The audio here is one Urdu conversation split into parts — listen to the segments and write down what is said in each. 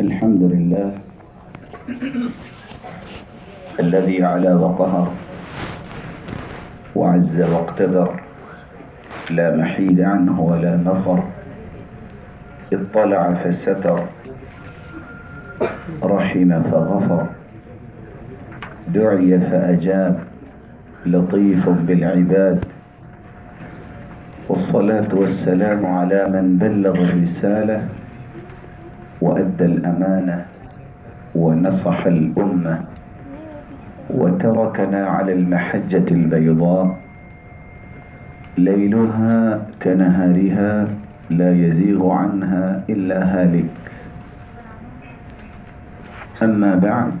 الحمد لله الذي على وقهر وعز واقتدر لا محيد عنه ولا مفر اطلع فستر رحم فغفر دعي فأجاب لطيف بالعباد والصلاة والسلام على من بلغ الرسالة وأدى الأمانة ونصح الأمة وتركنا على المحجة البيضاء ليلها كنهارها لا يزيغ عنها إلا هالك. أما بعد،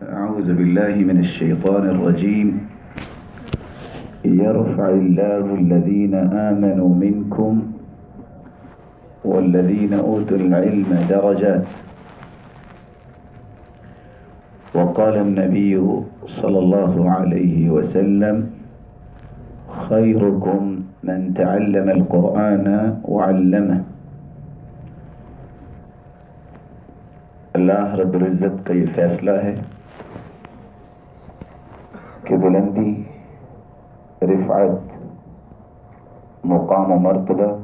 فأعوذ بالله من الشيطان الرجيم. يرفع الله الذين آمنوا منكم والذين أوتوا العلم درجات وقال النبي صلى الله عليه وسلم، خيركم من تعلم القرآن وعلمه. اللہ رب العزت کا یہ فیصلہ ہے کہ بلندی، رفعت، مقام و مرتبہ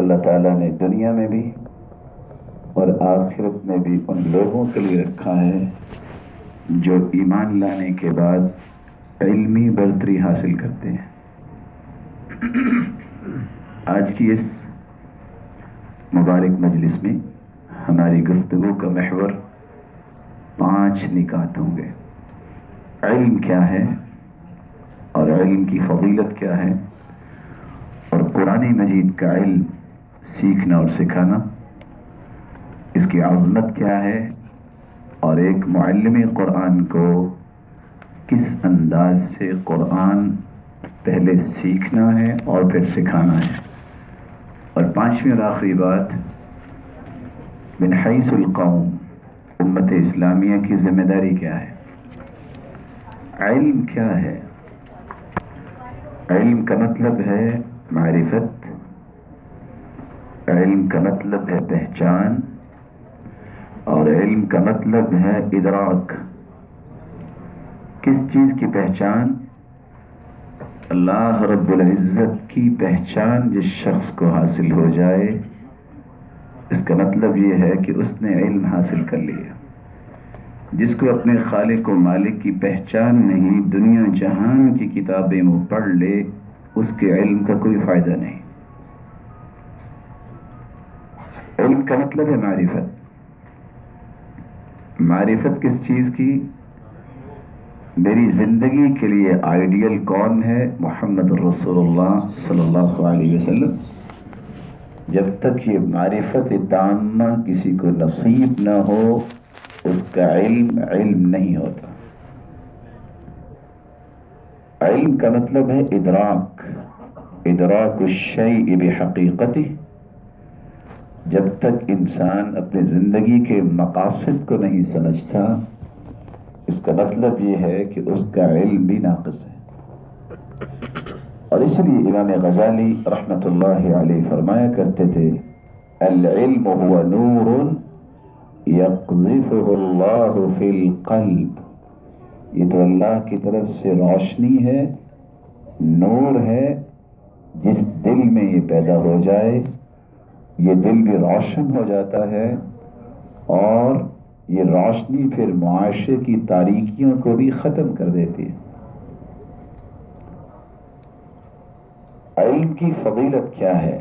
اللہ تعالیٰ نے دنیا میں بھی اور آخرت میں بھی ان لوگوں کے لیے رکھا ہے جو ایمان لانے کے بعد علمی برتری حاصل کرتے ہیں۔ آج کی اس مبارک مجلس میں ہماری گفتگو کا محور پانچ نکات ہوں گے۔ علم کیا ہے اور علم کی فضیلت کیا ہے اور قرآن مجید کا علم سیکھنا اور سکھانا۔ اس کی عظمت کیا ہے؟ اور ایک معلم قرآن کو کس انداز سے قرآن پہلے سیکھنا ہے اور پھر سکھانا ہے؟ اور پانچویں اور آخری بات، من حیث القوم، امت اسلامیہ کی ذمہ داری کیا ہے؟ علم کیا ہے؟ علم کا مطلب ہے معرفت علم کا مطلب ہے پہچان اور علم کا مطلب ہے ادراک۔ کس چیز کی پہچان؟ اللہ رب العزت کی پہچان جس شخص کو حاصل ہو جائے۔ اس کا مطلب یہ ہے کہ اس نے علم حاصل کر لیا۔ جس کو اپنے خالق و مالک کی پہچان نہیں، دنیا جہان کی کتابیں وہ پڑھ لے، اس کے علم کا کوئی فائدہ نہیں۔ علم کا مطلب ہے معرفت۔ معرفت کس چیز کی؟ میری زندگی کے لیے آئیڈیل کون ہے؟ محمد الرسول اللہ صلی اللہ علیہ وسلم۔ جب تک یہ معرفت تامہ کسی کو نصیب نہ ہو، اس کا علم علم نہیں ہوتا۔ علم کا مطلب ہے ادراک۔ ادراک الشیء بحقیقتی جب تک انسان اپنی زندگی کے مقاصد کو نہیں سمجھتا، اس کا مطلب یہ ہے کہ اس کا علم بھی ناقص ہے۔ اور اس لیے امام غزالی رحمۃ اللہ علیہ فرمایا کرتے تھے، العلم هو نور يقذفه اللہ فی القلب۔ یہ تو اللہ کی طرف سے روشنی ہے، نور ہے، جس دل میں یہ پیدا ہو جائے۔ یہ دل بھی روشن ہو جاتا ہے اور یہ روشنی پھر معاشرے کی تاریکیوں کو بھی ختم کر دیتی ہے۔ علم کی فضیلت کیا ہے؟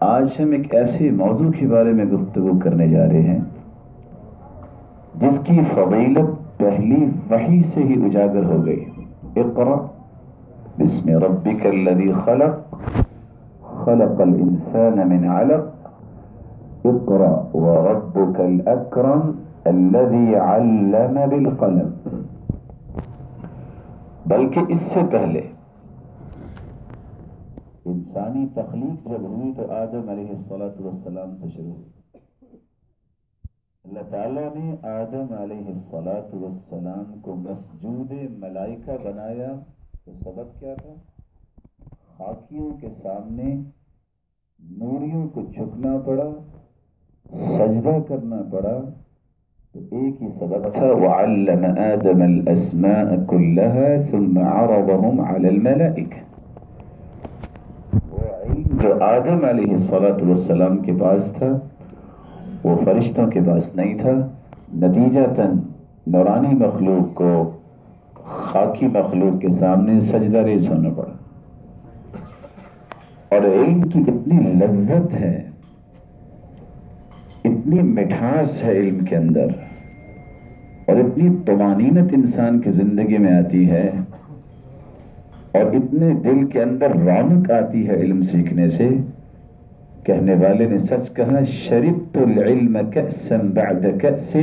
آج ہم ایک ایسے موضوع کے بارے میں گفتگو کرنے جا رہے ہیں، جس کی فضیلت پہلی وحی سے ہی اجاگر ہو گئی۔ اقرا بسم ربک الذی خلق خلق الانسان من علق اقرا وربک الاکرم الذي علم بالقلم. بلکہ اس سے پہلے، انسانی تخلیق جب ہوئی تو آدم علیہ السلاۃ والسلام سے شروع ہوئی۔ اللہ تعالیٰ نے آدم علیہ السلاۃ والسلام کو مسجود ملائکہ بنایا تو سبب کیا تھا؟ خاکیوں کے سامنے نوریوں کو جھکنا پڑا، سجدہ کرنا پڑا، تو ایک ہی سبب تھا، وعلم آدم الاسماء كلها ثم عرضهم على الملائكة۔ وہ علم جو آدم علیہ الصلاة والسلام کے پاس تھا، وہ فرشتوں کے پاس نہیں تھا۔ نتیجہ تن نورانی مخلوق کو خاکی مخلوق کے سامنے سجدہ ریز ہونا پڑا۔ اور علم کی اتنی لذت ہے، اتنی مٹھاس ہے علم کے اندر، اور اتنی توانینت انسان کی زندگی میں آتی ہے، اور اتنے دل کے اندر رونق آتی ہے علم سیکھنے سے، کہنے والے نے سچ کہا، شربت العلم كأسا بعد كأس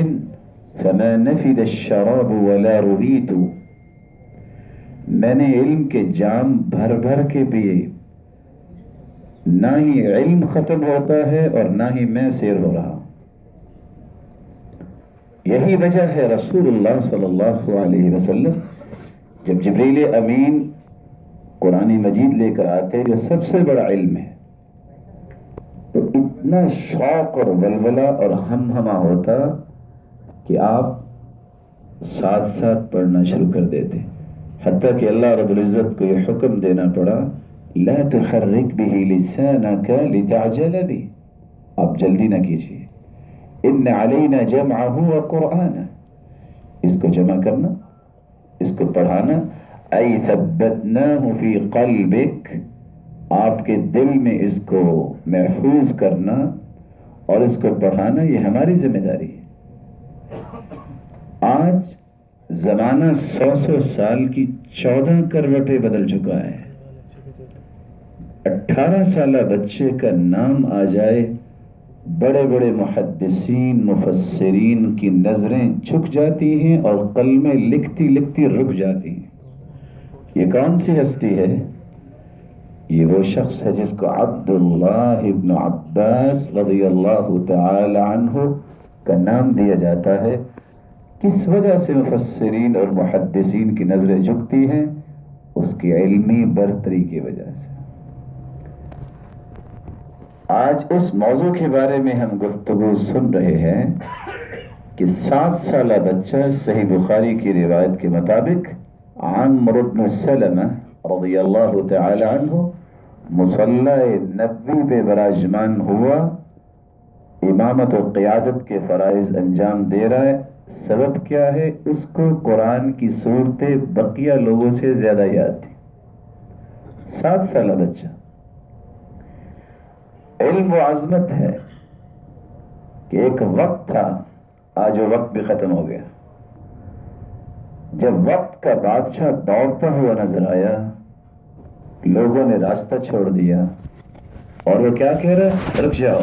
فما نفد الشراب ولا میں نے علم کے جام بھر بھر کے پیے۔ نہ ہی علم ختم ہوتا ہے اور نہ ہی میں سیر ہو رہا یہی وجہ ہے رسول اللہ صلی اللہ علیہ وسلم، جب جبریل امین قرآن مجید لے کر آتے، جو سب سے بڑا علم ہے، تو اتنا شوق اور ولولہ اور ہم ہما ہوتا کہ آپ ساتھ ساتھ پڑھنا شروع کر دیتے۔ حتیٰ کہ اللہ رب العزت کو یہ حکم دینا پڑا لا تحرک به لسانك لتعجل به. آپ جلدی نہ کیجیے. ان علینا جمعه وقرآن اس کو جمع کرنا، اس کو پڑھانا. ای ثبتناه فی قلبک. آپ کے دل میں اس کو محفوظ کرنا اور اس کو پڑھانا، یہ ہماری ذمہ داری ہے. آج زمانہ سو سو سال کی چودہ کروٹیں بدل چکا ہے۔ اٹھارہ سالہ بچے کا نام آ جائے، بڑے بڑے محدثین، مفسرین کی نظریں جھک جاتی ہیں اور قلمیں لکھتی لکھتی رک جاتی ہیں۔ یہ کون سی ہستی ہے؟ یہ وہ شخص ہے جس کو عبداللہ ابن عباس رضی اللہ تعالی عنہ کا نام دیا جاتا ہے۔ کس وجہ سے مفسرین اور محدثین کی نظریں جھکتی ہیں؟ اس کی علمی برتری کی وجہ سے۔ آج اس موضوع کے بارے میں ہم گفتگو سن رہے ہیں کہ سات سالہ بچہ صحیح بخاری کی روایت کے مطابق عامر بن سلمہ رضی اللہ تعالی عنہ مسلح نبی پہ براجمان ہوا، امامت و قیادت کے فرائض انجام دے رہا ہے۔ سبب کیا ہے؟ اس کو قرآن کی صورتیں بقیہ لوگوں سے زیادہ یاد تھی۔ سات سالہ بچہ۔ علم و عظمت ہے کہ ایک وقت تھا، آج وہ وقت بھی ختم ہو گیا۔ جب وقت کا بادشاہ دوڑتا ہوا نظر آیا، لوگوں نے راستہ چھوڑ دیا۔ اور وہ کیا کہہ رہا رک جاؤ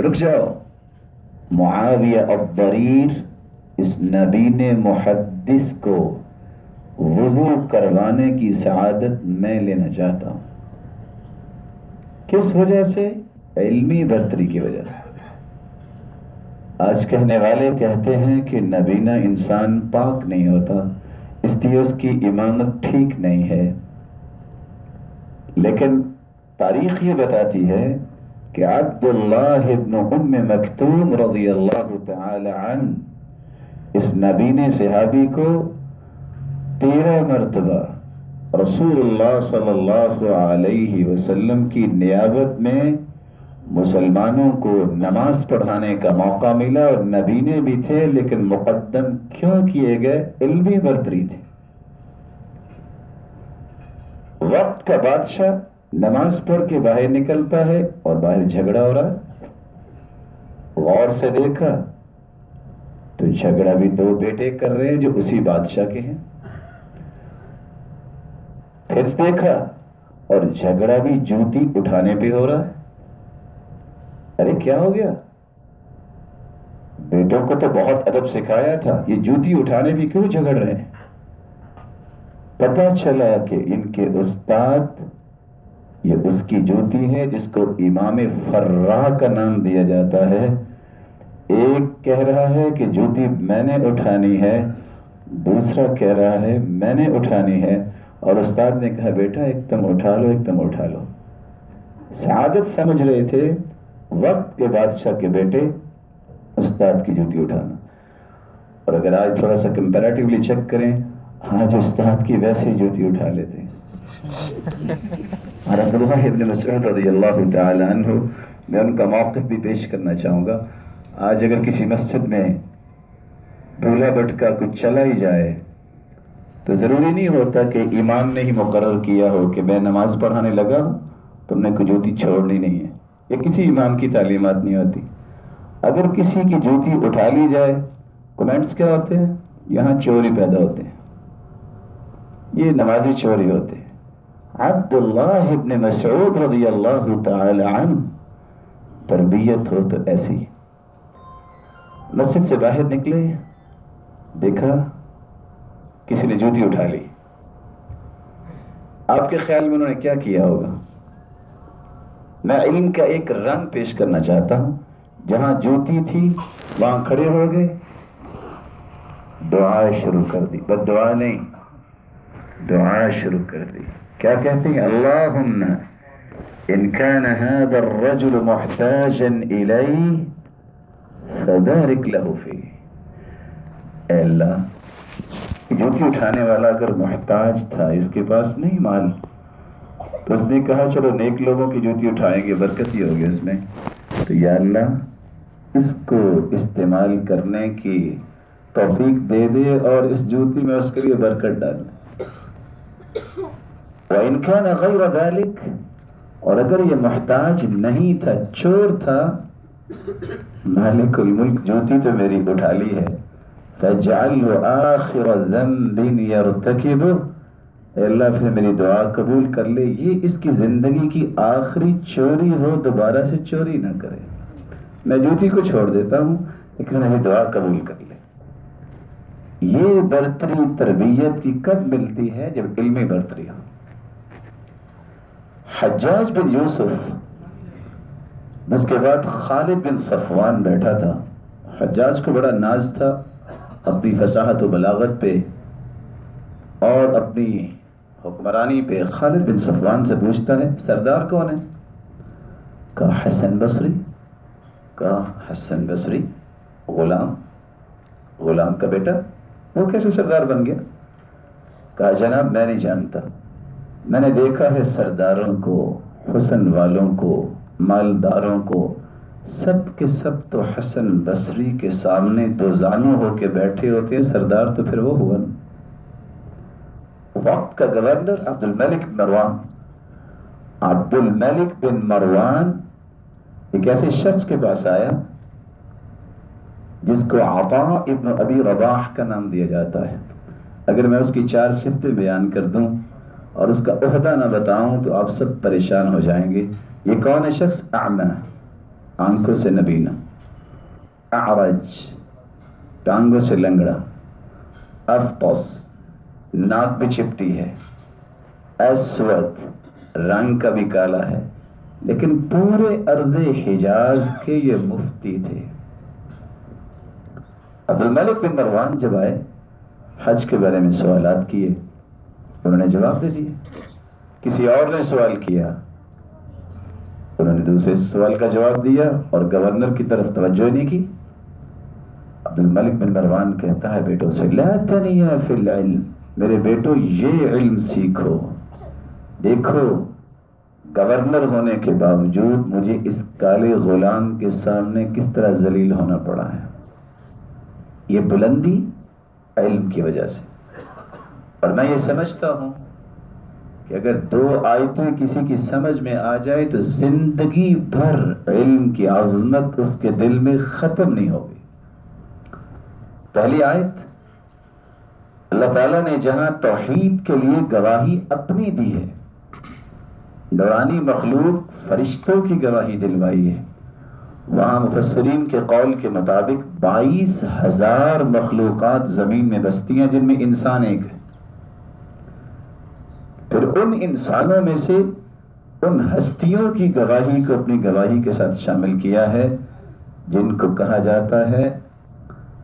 رک جاؤ۔ معاویہ ابریر اس نبین محدث کو وضو کروانے کی سعادت میں لینا چاہتا ہوں۔ کس وجہ سے؟ علمی برتری کی وجہ سے۔ آج کہنے والے کہتے ہیں کہ نبینا انسان پاک نہیں ہوتا، اس لیے اس کی امامت ٹھیک نہیں ہے۔ لیکن تاریخ یہ بتاتی ہے کہ عبداللہ ابن ام مکتوم رضی اللہ تعالی عنہ اس نبین صحابی کو تیرہ مرتبہ رسول اللہ صلی اللہ علیہ وسلم کی نیابت میں مسلمانوں کو نماز پڑھانے کا موقع ملا اور نبینے بھی تھے، لیکن مقدم کیوں کیے گئے؟ علمی برتری تھے۔ وقت کا بادشاہ نماز پڑھ کے باہر نکلتا ہے اور باہر جھگڑا ہو رہا ہے۔ غور سے دیکھا تو جھگڑا بھی دو بیٹے کر رہے ہیں جو اسی بادشاہ کے ہیں۔ پھر دیکھا اور جھگڑا بھی جوتی اٹھانے پہ ہو رہا ہے۔ ارے کیا ہو گیا؟ بیٹوں کو تو بہت ادب سکھایا تھا، یہ جوتی اٹھانے بھی کیوں جھگڑ رہے ہیں؟ پتا چلا کہ ان کے استاد، یہ اس کی جوتی ہے جس کو امام فرا کا نام دیا جاتا ہے۔ ایک کہہ رہا ہے کہ جوتی میں نے اٹھانی ہے، دوسرا کہہ رہا ہے میں نے اٹھانی ہے۔ اور استاد نے کہا، بیٹا، ایک دم اٹھا لو، ایک دم اٹھا لو. سعادت سمجھ رہے تھے وقت کے بادشاہ کے بیٹے استاد کی جوتی اٹھانا۔ اور اگر آج تھوڑا سا کمپیریٹیولی چیک کریں، آج استاد کی ویسے جوتی اٹھا لیتے ہیں۔ اور عبداللہ ابن مسعود رضی اللہ تعالی عنہ، میں ان کا موقف بھی پیش کرنا چاہوں گا۔ آج اگر کسی مسجد میں ڈھولا بٹکا کچھ چلا ہی جائے تو ضروری نہیں ہوتا کہ امام نے ہی مقرر کیا ہو کہ میں نماز پڑھانے لگا ہوں، تم نے کوئی جوتی چھوڑنی نہیں ہے۔ یا کسی امام کی تعلیمات نہیں ہوتی۔ اگر کسی کی جوتی اٹھا لی جائے کومنٹس کیا ہوتے ہیں؟ یہاں چوری پیدا ہوتے ہیں۔ یہ نمازی چوری ہوتے ہیں۔ عبداللہ ابن مسعود رضی اللہ تعالی عنہ، تربیت ہو تو ایسی۔ مسجد سے باہر نکلے، دیکھا کسی نے جوتی اٹھا لی۔ آپ کے خیال میں انہوں نے کیا کیا ہوگا؟ میں علم کا ایک رنگ پیش کرنا چاہتا ہوں۔ جہاں جوتی تھی، وہاں کھڑے ہو گئے۔ دعا شروع کر دی۔ بس دعا نہیں دعا شروع کر دی۔ کیا کہتے ہیں؟ اللہم، ان كان هذا الرجل محتاجا الیہ، فبارک له فی اے اللہ جوتی اٹھانے والا اگر محتاج تھا، اس کے پاس نہیں مال۔ تو اس نے کہا، چلو نیک لوگوں کی جوتی اٹھائیں گے، برکت ہی ہوگی اس میں۔ تو یا اللہ، اس کو استعمال کرنے کی توفیق دے دے اور اس جوتی میں اس کے لیے برکت ڈال۔ وَإِن كَانَ غَيْرَ اور اگر یہ محتاج نہیں تھا، چور تھا، مالک الملک جوتی تو میری اٹھا لی ہے۔ فَجْعَلْهُ آخِرَ ذَنْبٍ يَرْتَكِبُ اے اللہ، پھر میری دعا قبول کر لے، یہ اس کی زندگی کی آخری چوری ہو، دوبارہ سے چوری نہ کرے۔ میں جوتی کو چھوڑ دیتا ہوں، لیکن میری دعا قبول کر لے۔ یہ برتری تربیت کی کب ملتی ہے؟ جب علمی برتری ہو۔ حجاج بن یوسف اس کے بعد خالد بن صفوان بیٹھا تھا، حجاج کو بڑا ناز تھا۔ اپنی فصاحت و بلاغت پہ اور اپنی حکمرانی پہ خالد بن صفوان سے پوچھتا ہے، سردار کون ہے؟ کہا حسن بصری کہا حسن بصری غلام غلام کا بیٹا، وہ کیسے سردار بن گیا؟ کہا جناب، میں نہیں جانتا۔ میں نے دیکھا ہے سرداروں کو، حسن والوں کو، مالداروں کو سب کے سب تو حسن بصری کے سامنے دو زانو ہو کے بیٹھے ہوتے ہیں، سردار تو پھر وہ ہوا وقت کا گورنر عبد الملک مروان۔ عبد الملک بن مروان ایک ایسے شخص کے پاس آیا جس کو عطا ابن ابی رباح کا نام دیا جاتا ہے۔ اگر میں اس کی چار صفتیں بیان کر دوں اور اس کا عہدہ نہ بتاؤں تو آپ سب پریشان ہو جائیں گے۔ یہ کون ہے شخص؟ اعمى آنکھوں سے نبینا اعرج ٹانگوں سے لنگڑا افطس ناک بھی چپٹی ہے اسود رنگ کا بھی کالا ہے لیکن پورے ارد حجاز کے یہ مفتی تھے عبد الملک بن مروان جب آئے حج کے بارے میں سوالات کیے انہوں نے جواب دے دیے کسی اور نے سوال کیا انہوں نے دوسرے سوال کا جواب دیا اور گورنر کی طرف توجہ نہیں کی۔ عبد الملک بن مروان کہتا ہے بیٹوں سے، لا تنیا فی العلم، میرے بیٹو، یہ علم سیکھو۔ دیکھو، گورنر ہونے کے باوجود مجھے اس کالے غلام کے سامنے کس طرح ذلیل ہونا پڑا ہے۔ یہ بلندی علم کی وجہ سے۔ اور میں یہ سمجھتا ہوں کہ اگر دو آیتیں کسی کی سمجھ میں آ جائے تو زندگی بھر علم کی عظمت اس کے دل میں ختم نہیں ہوگی۔ پہلی آیت، اللہ تعالیٰ نے جہاں توحید کے لیے گواہی اپنی دی ہے، نورانی مخلوق فرشتوں کی گواہی دلوائی ہے۔ وہاں مفسرین کے قول کے مطابق بائیس ہزار مخلوقات زمین میں بستی ہیں جن میں انسان ایک ہے۔ پھر ان انسانوں میں سے ان ہستیوں کی گواہی کو اپنی گواہی کے ساتھ شامل کیا ہے، جن کو کہا جاتا ہے،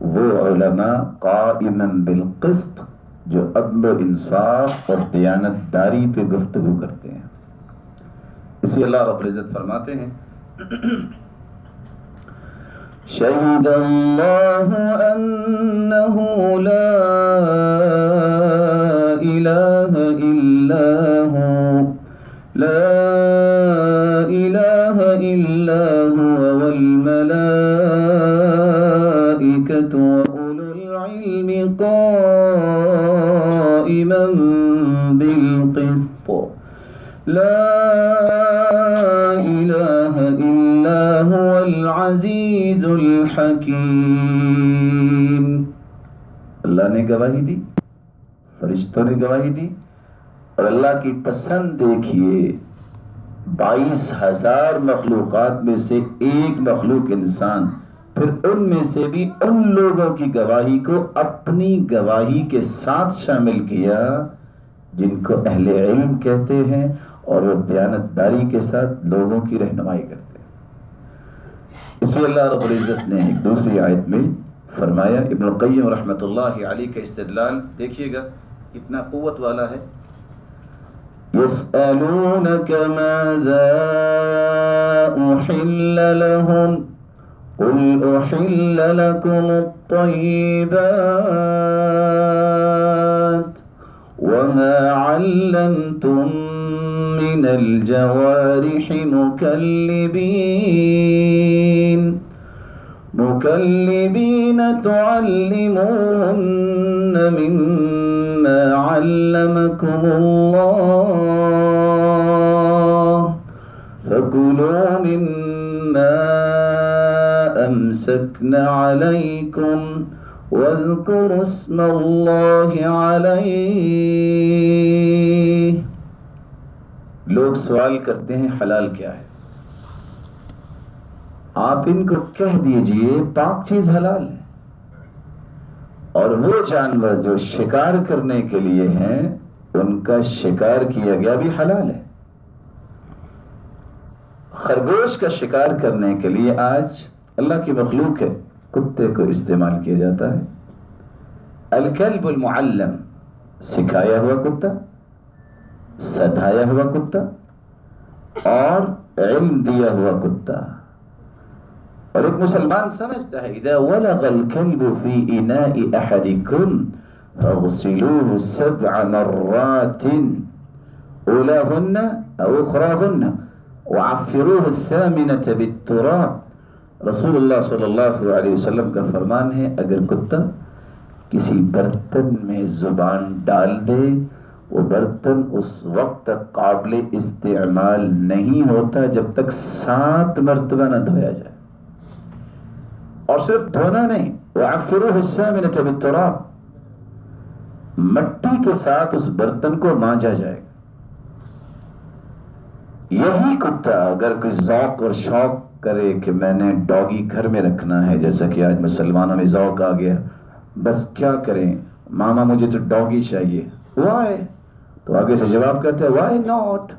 وہ علماء قائما بالقسط جو عدل و انصاف اور دیانت داری پہ گفتگو کرتے ہیں۔ اسی اللہ رب العزت فرماتے ہیں شہید اللہ انه لا الہ الا ہو لا الہ الا ہو والملائکة وأولو العلم قائما بالقسط. لا الہ الا هو العزیز الحکیم اللہ نے گواہی دی، فرشتوں نے گواہی دی اور اللہ کی پسند دیکھیے، بائیس ہزار مخلوقات میں سے ایک مخلوق انسان، پھر ان میں سے بھی ان لوگوں کی گواہی کو اپنی گواہی کے ساتھ شامل کیا، جن کو اہل علم کہتے ہیں اور وہ دیانت داری کے ساتھ لوگوں کی رہنمائی کرتے ہیں۔ اسی اللہ رب العزت نے ایک دوسری آیت میں فرمایا، ابن القیم رحمۃ اللہ علی کا استدلال دیکھیے گا، کتنا قوت والا ہے۔ يسألونك ماذا أحل لهم قل أحل لكم الطيبات وما علمتم من الجوارح مكلبين مكلبين تعلمون مما علمكم الله فكلوا مما أمسكن عليكم واذكروا اسم الله عليه. لوگ سوال کرتے ہیں حلال کیا ہے؟ آپ ان کو کہہ دیجیے پاک چیز حلال ہے۔ اور وہ جانور جو شکار کرنے کے لیے ہیں، ان کا شکار کیا گیا بھی حلال ہے۔ خرگوش کا شکار کرنے کے لیے آج اللہ کی مخلوق ہے، کتے کو استعمال کیا جاتا ہے۔ الکلب المعلم، سکھایا ہوا کتا، سدھایا ہوا کتا، اور علم دیا ہوا کتا۔ اور ایک مسلمان سمجھتا ہے، اذا ولغ الكلب في اناء احدكم فاغسلوه سبع مرات اولاهن او اخراهن وعفروه الثامنة بالتراب. رسول اللہ صلی اللہ علیہ وسلم کا فرمان ہے، اگر کتا کسی برتن میں زبان ڈال دے، وہ برتن اس وقت تک قابل استعمال نہیں ہوتا جب تک سات مرتبہ نہ دھویا جائے۔ اور صرف دھونا نہیں وہ حصہ میں نے مٹی کے ساتھ اس برتن کو مانجا جائے گا۔ یہی کتا، اگر کوئی ذوق اور شوق کرے کہ میں نے ڈاگی گھر میں رکھنا ہے، جیسا کہ آج مسلمانوں میں ذوق آ گیا۔ بس کیا کریں؟ ماما، مجھے تو ڈاگی چاہیے۔ وائی تو آگے سے جواب کہتے ہیں وائی ناٹ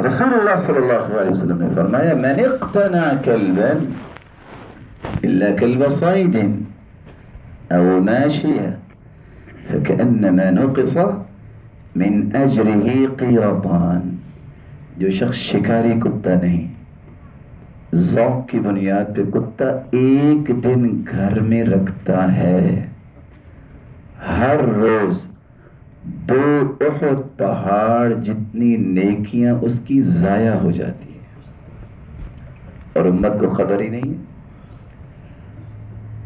رسول اللہ صلی اللہ علیہ وسلم نے فرمایا میں نے اقتنع کلبا الا کلب صید او ماشیہ فکأنما نقص من اجره قیرطان جو شخص شکاری کتا نہیں ذوق کی بنیاد پہ کتا ایک دن گھر میں رکھتا ہے ہر روز دو احد پہاڑ جتنی نیکیاں اس کی ضائع ہو جاتی ہیں۔ اور امت کو خبر ہی نہیں ہے۔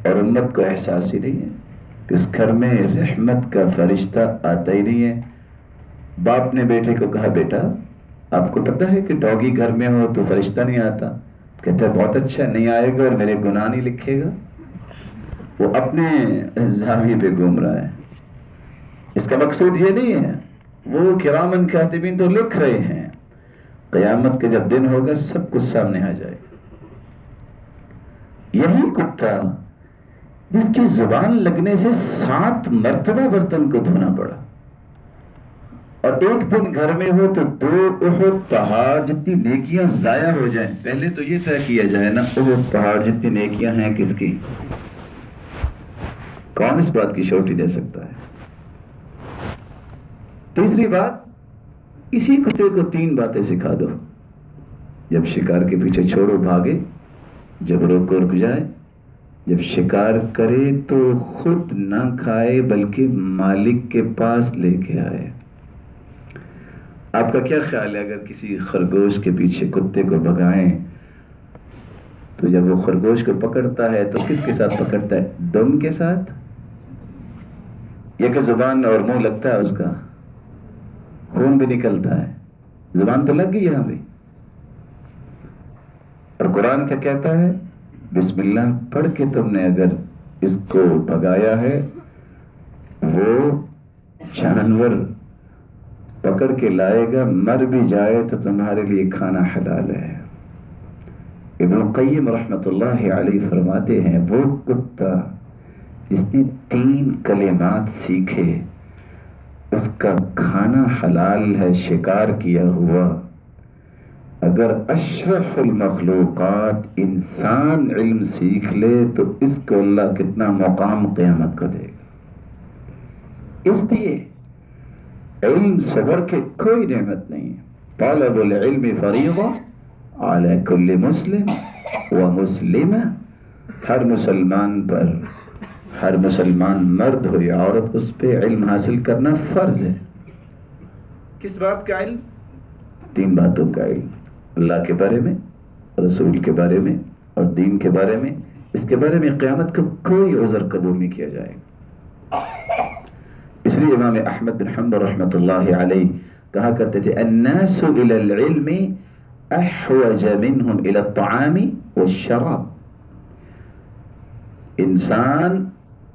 اور امت کو احساس ہی نہیں ہے کہ اس گھر میں رحمت کا فرشتہ آتا ہی نہیں ہے۔ باپ نے بیٹے کو کہا، بیٹا، آپ کو پتا ہے کہ ڈاگی گھر میں ہو تو فرشتہ نہیں آتا؟ کہتا ہے، بہت اچھا نہیں آئے گا اور میرے گناہ نہیں لکھے گا؟ وہ اپنے زاویے پہ گھوم رہا ہے۔ اس کا مقصود یہ نہیں ہے۔ وہ کرامن کاتبین تو لکھ رہے ہیں۔ قیامت کے جب دن ہوگا، سب کچھ سامنے آ جائے۔ یہی کتا جس کی زبان لگنے سے سات مرتبہ برتن کو دھونا پڑا۔ اور ایک دن گھر میں ہو تو دو احد پہاڑ جتنی نیکیاں ضائع ہو جائیں۔ پہلے تو یہ طے کیا جائے نا احد پہاڑ جتنی نیکیاں ہیں کس کی؟ کون اس بات کی شوٹی دے سکتا ہے؟ تیسری بات، اسی کتے کو تین باتیں سکھا دو۔ جب شکار کے پیچھے چھوڑو، بھاگے، جب روکو، رک جائے۔ جب شکار کرے تو خود نہ کھائے، بلکہ مالک کے پاس لے کے آئے۔ آپ کا کیا خیال ہے؟ اگر کسی خرگوش کے پیچھے کتے کو بگائیں تو جب وہ خرگوش کو پکڑتا ہے، تو کس کے ساتھ پکڑتا ہے؟ دم کے ساتھ؟ یہ کہ زبان اور منہ لگتا ہے اس کا؟ خون بھی نکلتا ہے۔ زبان تو لگ گئی یہاں بھی۔ اور قرآن کیا کہتا ہے؟ بسم اللہ پڑھ کے تم نے اگر اس کو بگایا ہے، وہ جانور پکڑ کے لائے گا، مر بھی جائے تو تمہارے لیے کھانا حلال ہے۔ ابن قیم رحمت اللہ علیہ فرماتے ہیں، وہ کتا جس نے تین کلمات سیکھے اس کا کھانا حلال ہے شکار کیا ہوا۔ اگر اشرف المخلوقات انسان علم سیکھ لے تو اس کو اللہ کتنا مقام قیامت کو دے گا۔ اس لیے علم صبر کے کوئی نعمت نہیں۔ طالب العلم فریضہ علی کل مسلم و مسلم ہر مسلمان پر۔ ہر مسلمان مرد ہو یا عورت اس پہ علم حاصل کرنا فرض ہے۔ کس بات کا علم؟ تین باتوں کا علم۔ اللہ کے بارے میں رسول کے بارے میں اور دین کے بارے میں۔ اس کے بارے میں قیامت کا کوئی عذر قبول نہیں کیا جائے۔ گا اس لیے امام احمد بن حمد رحمۃ اللہ علیہ کہا کرتے تھے الناس الى العلم احوج منهم الى الطعام والشراب۔ انسان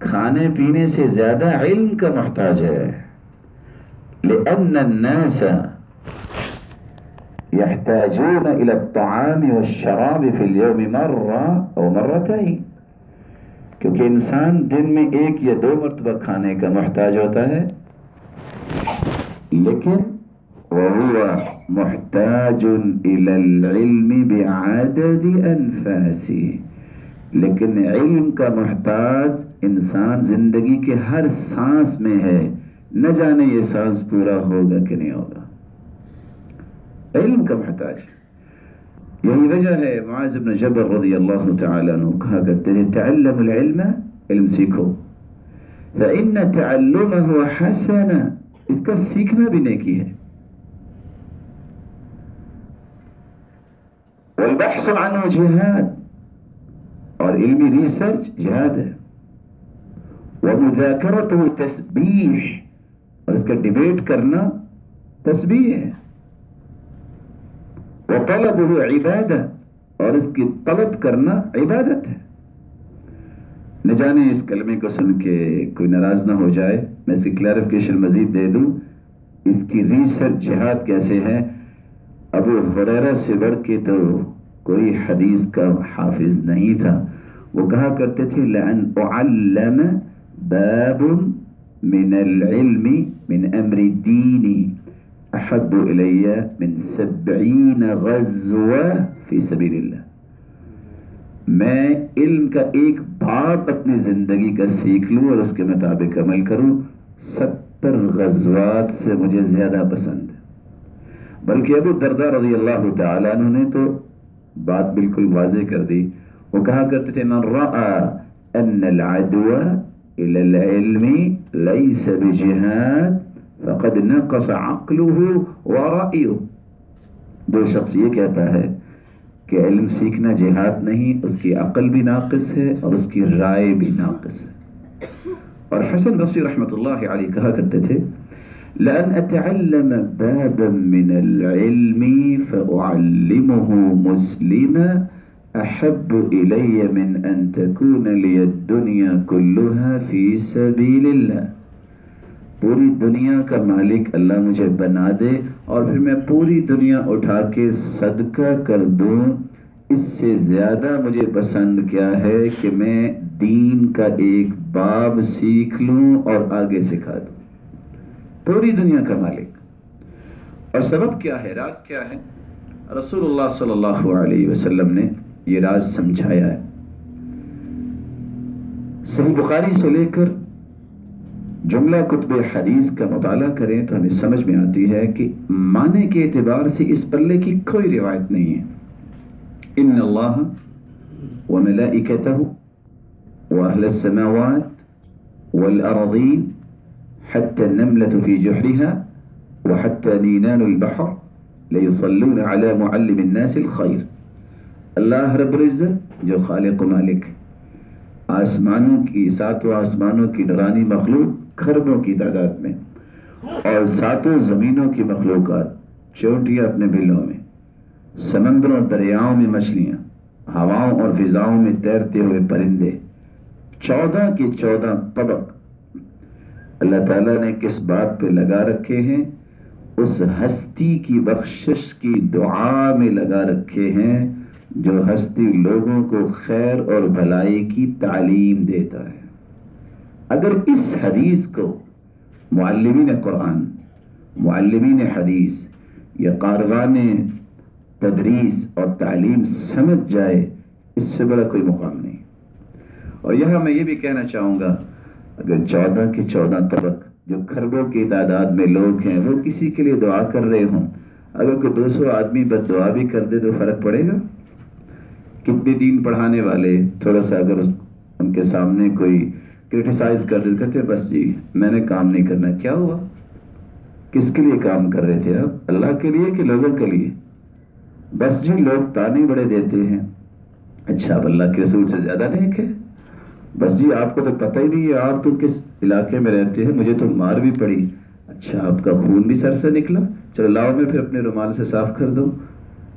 کھانے پینے سے زیادہ علم کا محتاج ہے۔ لأن الناس يحتاجون إلى الطعام والشراب في اليوم مرة أو مرتين۔ کیونکہ انسان دن میں ایک یا دو مرتبہ کھانے کا محتاج ہوتا ہے۔ لیکن وهو محتاج إلى العلم بعدد أنفاسه۔ لیکن علم کا محتاج انسان زندگی کے ہر سانس میں ہے۔ نہ جانے یہ سانس پورا ہوگا کہ نہیں ہوگا۔ علم کا محتاج۔ یہی وجہ ہے معاذ بن جبر رضی اللہ تعالیٰ عنہ کہا کرتے ہیں، تعلم العلم، علم سیکھو۔ فإن تعلمه حسن۔ اس کا سیکھنا بھی نیکی ہے۔ والبحث عنه جهاد۔ اور علمی ریسرچ جہاد ہے۔ وہ تسبیح اور اس کا ڈبیٹ کرنا تسبیح ہے. وہ طلب ہو عبادت اور اس کی طلب کرنا عبادت ہے. نہ جانے اس کلمے کو سن کے کوئی ناراض نہ ہو جائے. میں اس کی کلیریفکیشن مزید دے دوں. اس کی ریسرچ جہاد کیسے ہے؟ ابو حریرہ سے بڑھ کے تو کوئی حدیث کا حافظ نہیں تھا. وہ کہا کرتے تھے، لأن أعلم باب من العلم من أمر الدين أحب إلي من سبعين غزوة في سبيل الله. میں علم کا ایک باب اپنی زندگی کا سیکھ لوں اور اس کے مطابق عمل کروں، ستر غزوات سے مجھے زیادہ پسند ہے بلکہ ابو دردہ رضی اللہ تعالیٰ عنہ نے تو بات بالکل واضح کر دی۔ وہ کہا کرتے تھے، من رأى ان العدو الى العلم ليس بجهاد، فقد نقص عقله ورأيه. دو شخص یہ کہتا ہے کہ علم سیکھنا جہاد نہیں، اس کی عقل بھی ناقص ہے اور اس کی رائے بھی ناقص ہے۔ اور حسن بصری رحمت اللہ علیہ کہا کرتے تھے لأن أتعلم بابا من العلم فأعلمه مسلما أحب إلي من أن تكون لي الدنيا كلها في سبيل الله. پوری دنیا کا مالک اللہ مجھے بنا دے اور پھر میں پوری دنیا اٹھا کے صدقہ کر دوں۔ اس سے زیادہ مجھے پسند کیا ہے کہ میں دین کا ایک باب سیکھ لوں اور آگے سکھا دوں۔ پوری دنیا کا مالک۔ اور سبب کیا ہے؟ راز کیا ہے؟ رسول اللہ صلی اللہ علیہ وسلم نے یہ راز سمجھایا ہے۔ صحیح بخاری سے لے کر جملہ کتب حدیث کا مطالعہ کریں تو ہمیں سمجھ میں آتی ہے کہ معنی کے اعتبار سے اس پلے کی کوئی روایت نہیں ہے۔ ان اللہ وأهل السماوات والأرضين حتى النملة في جحرها وحتى نينان البحر ليصلون على معلم الناس الخير۔ اللہ رب العزت، جو خالق و مالک آسمانوں کی، ساتوں آسمانوں کی نورانی مخلوق خربوں کی تعداد میں۔ اور ساتوں زمینوں کی مخلوقات چوٹیاں اپنے بلوں میں۔ سمندروں، دریاؤں میں مچھلیاں۔ ہواؤں اور فضاؤں میں تیرتے ہوئے پرندے۔ چودہ کے چودہ طبق۔ اللہ تعالیٰ نے کس بات پہ لگا رکھے ہیں؟ اس ہستی کی بخشش کی دعا میں لگا رکھے ہیں۔ جو ہستی لوگوں کو خیر اور بھلائی کی تعلیم دیتا ہے۔ اگر اس حدیث کو معلمین قرآن، معلمین حدیث یا کاروان تدریس اور تعلیم سمجھ جائے، اس سے بڑا کوئی مقام نہیں۔ اور یہاں میں یہ بھی کہنا چاہوں گا، اگر چودہ کے چودہ طبق جو خربوں کی تعداد میں لوگ ہیں، وہ کسی کے لیے دعا کر رہے ہوں۔ اگر کوئی دو سو آدمی بد دعا بھی کر دے تو فرق پڑے گا؟ کتنے دین پڑھانے والے تھوڑا سا اگر ان کے سامنے کوئی کرٹیسائز کر دے کہتے بس جی میں نے کام نہیں کرنا۔ کیا ہوا؟ کس کے لیے کام کر رہے تھے آپ؟ اللہ کے لیے کہ لوگوں کے لیے؟ بس جی لوگ تانے بڑے دیتے ہیں۔ اچھا اب اللہ کے رسول سے زیادہ نہیں کہ بس جی آپ کو تو پتہ ہی نہیں ہے، آپ تو کس علاقے میں رہتے ہیں؟ مجھے تو مار بھی پڑی۔ اچھا آپ کا خون بھی سر سے نکلا۔ چلو، لاؤ، میں پھر اپنے رومال سے صاف کر دوں۔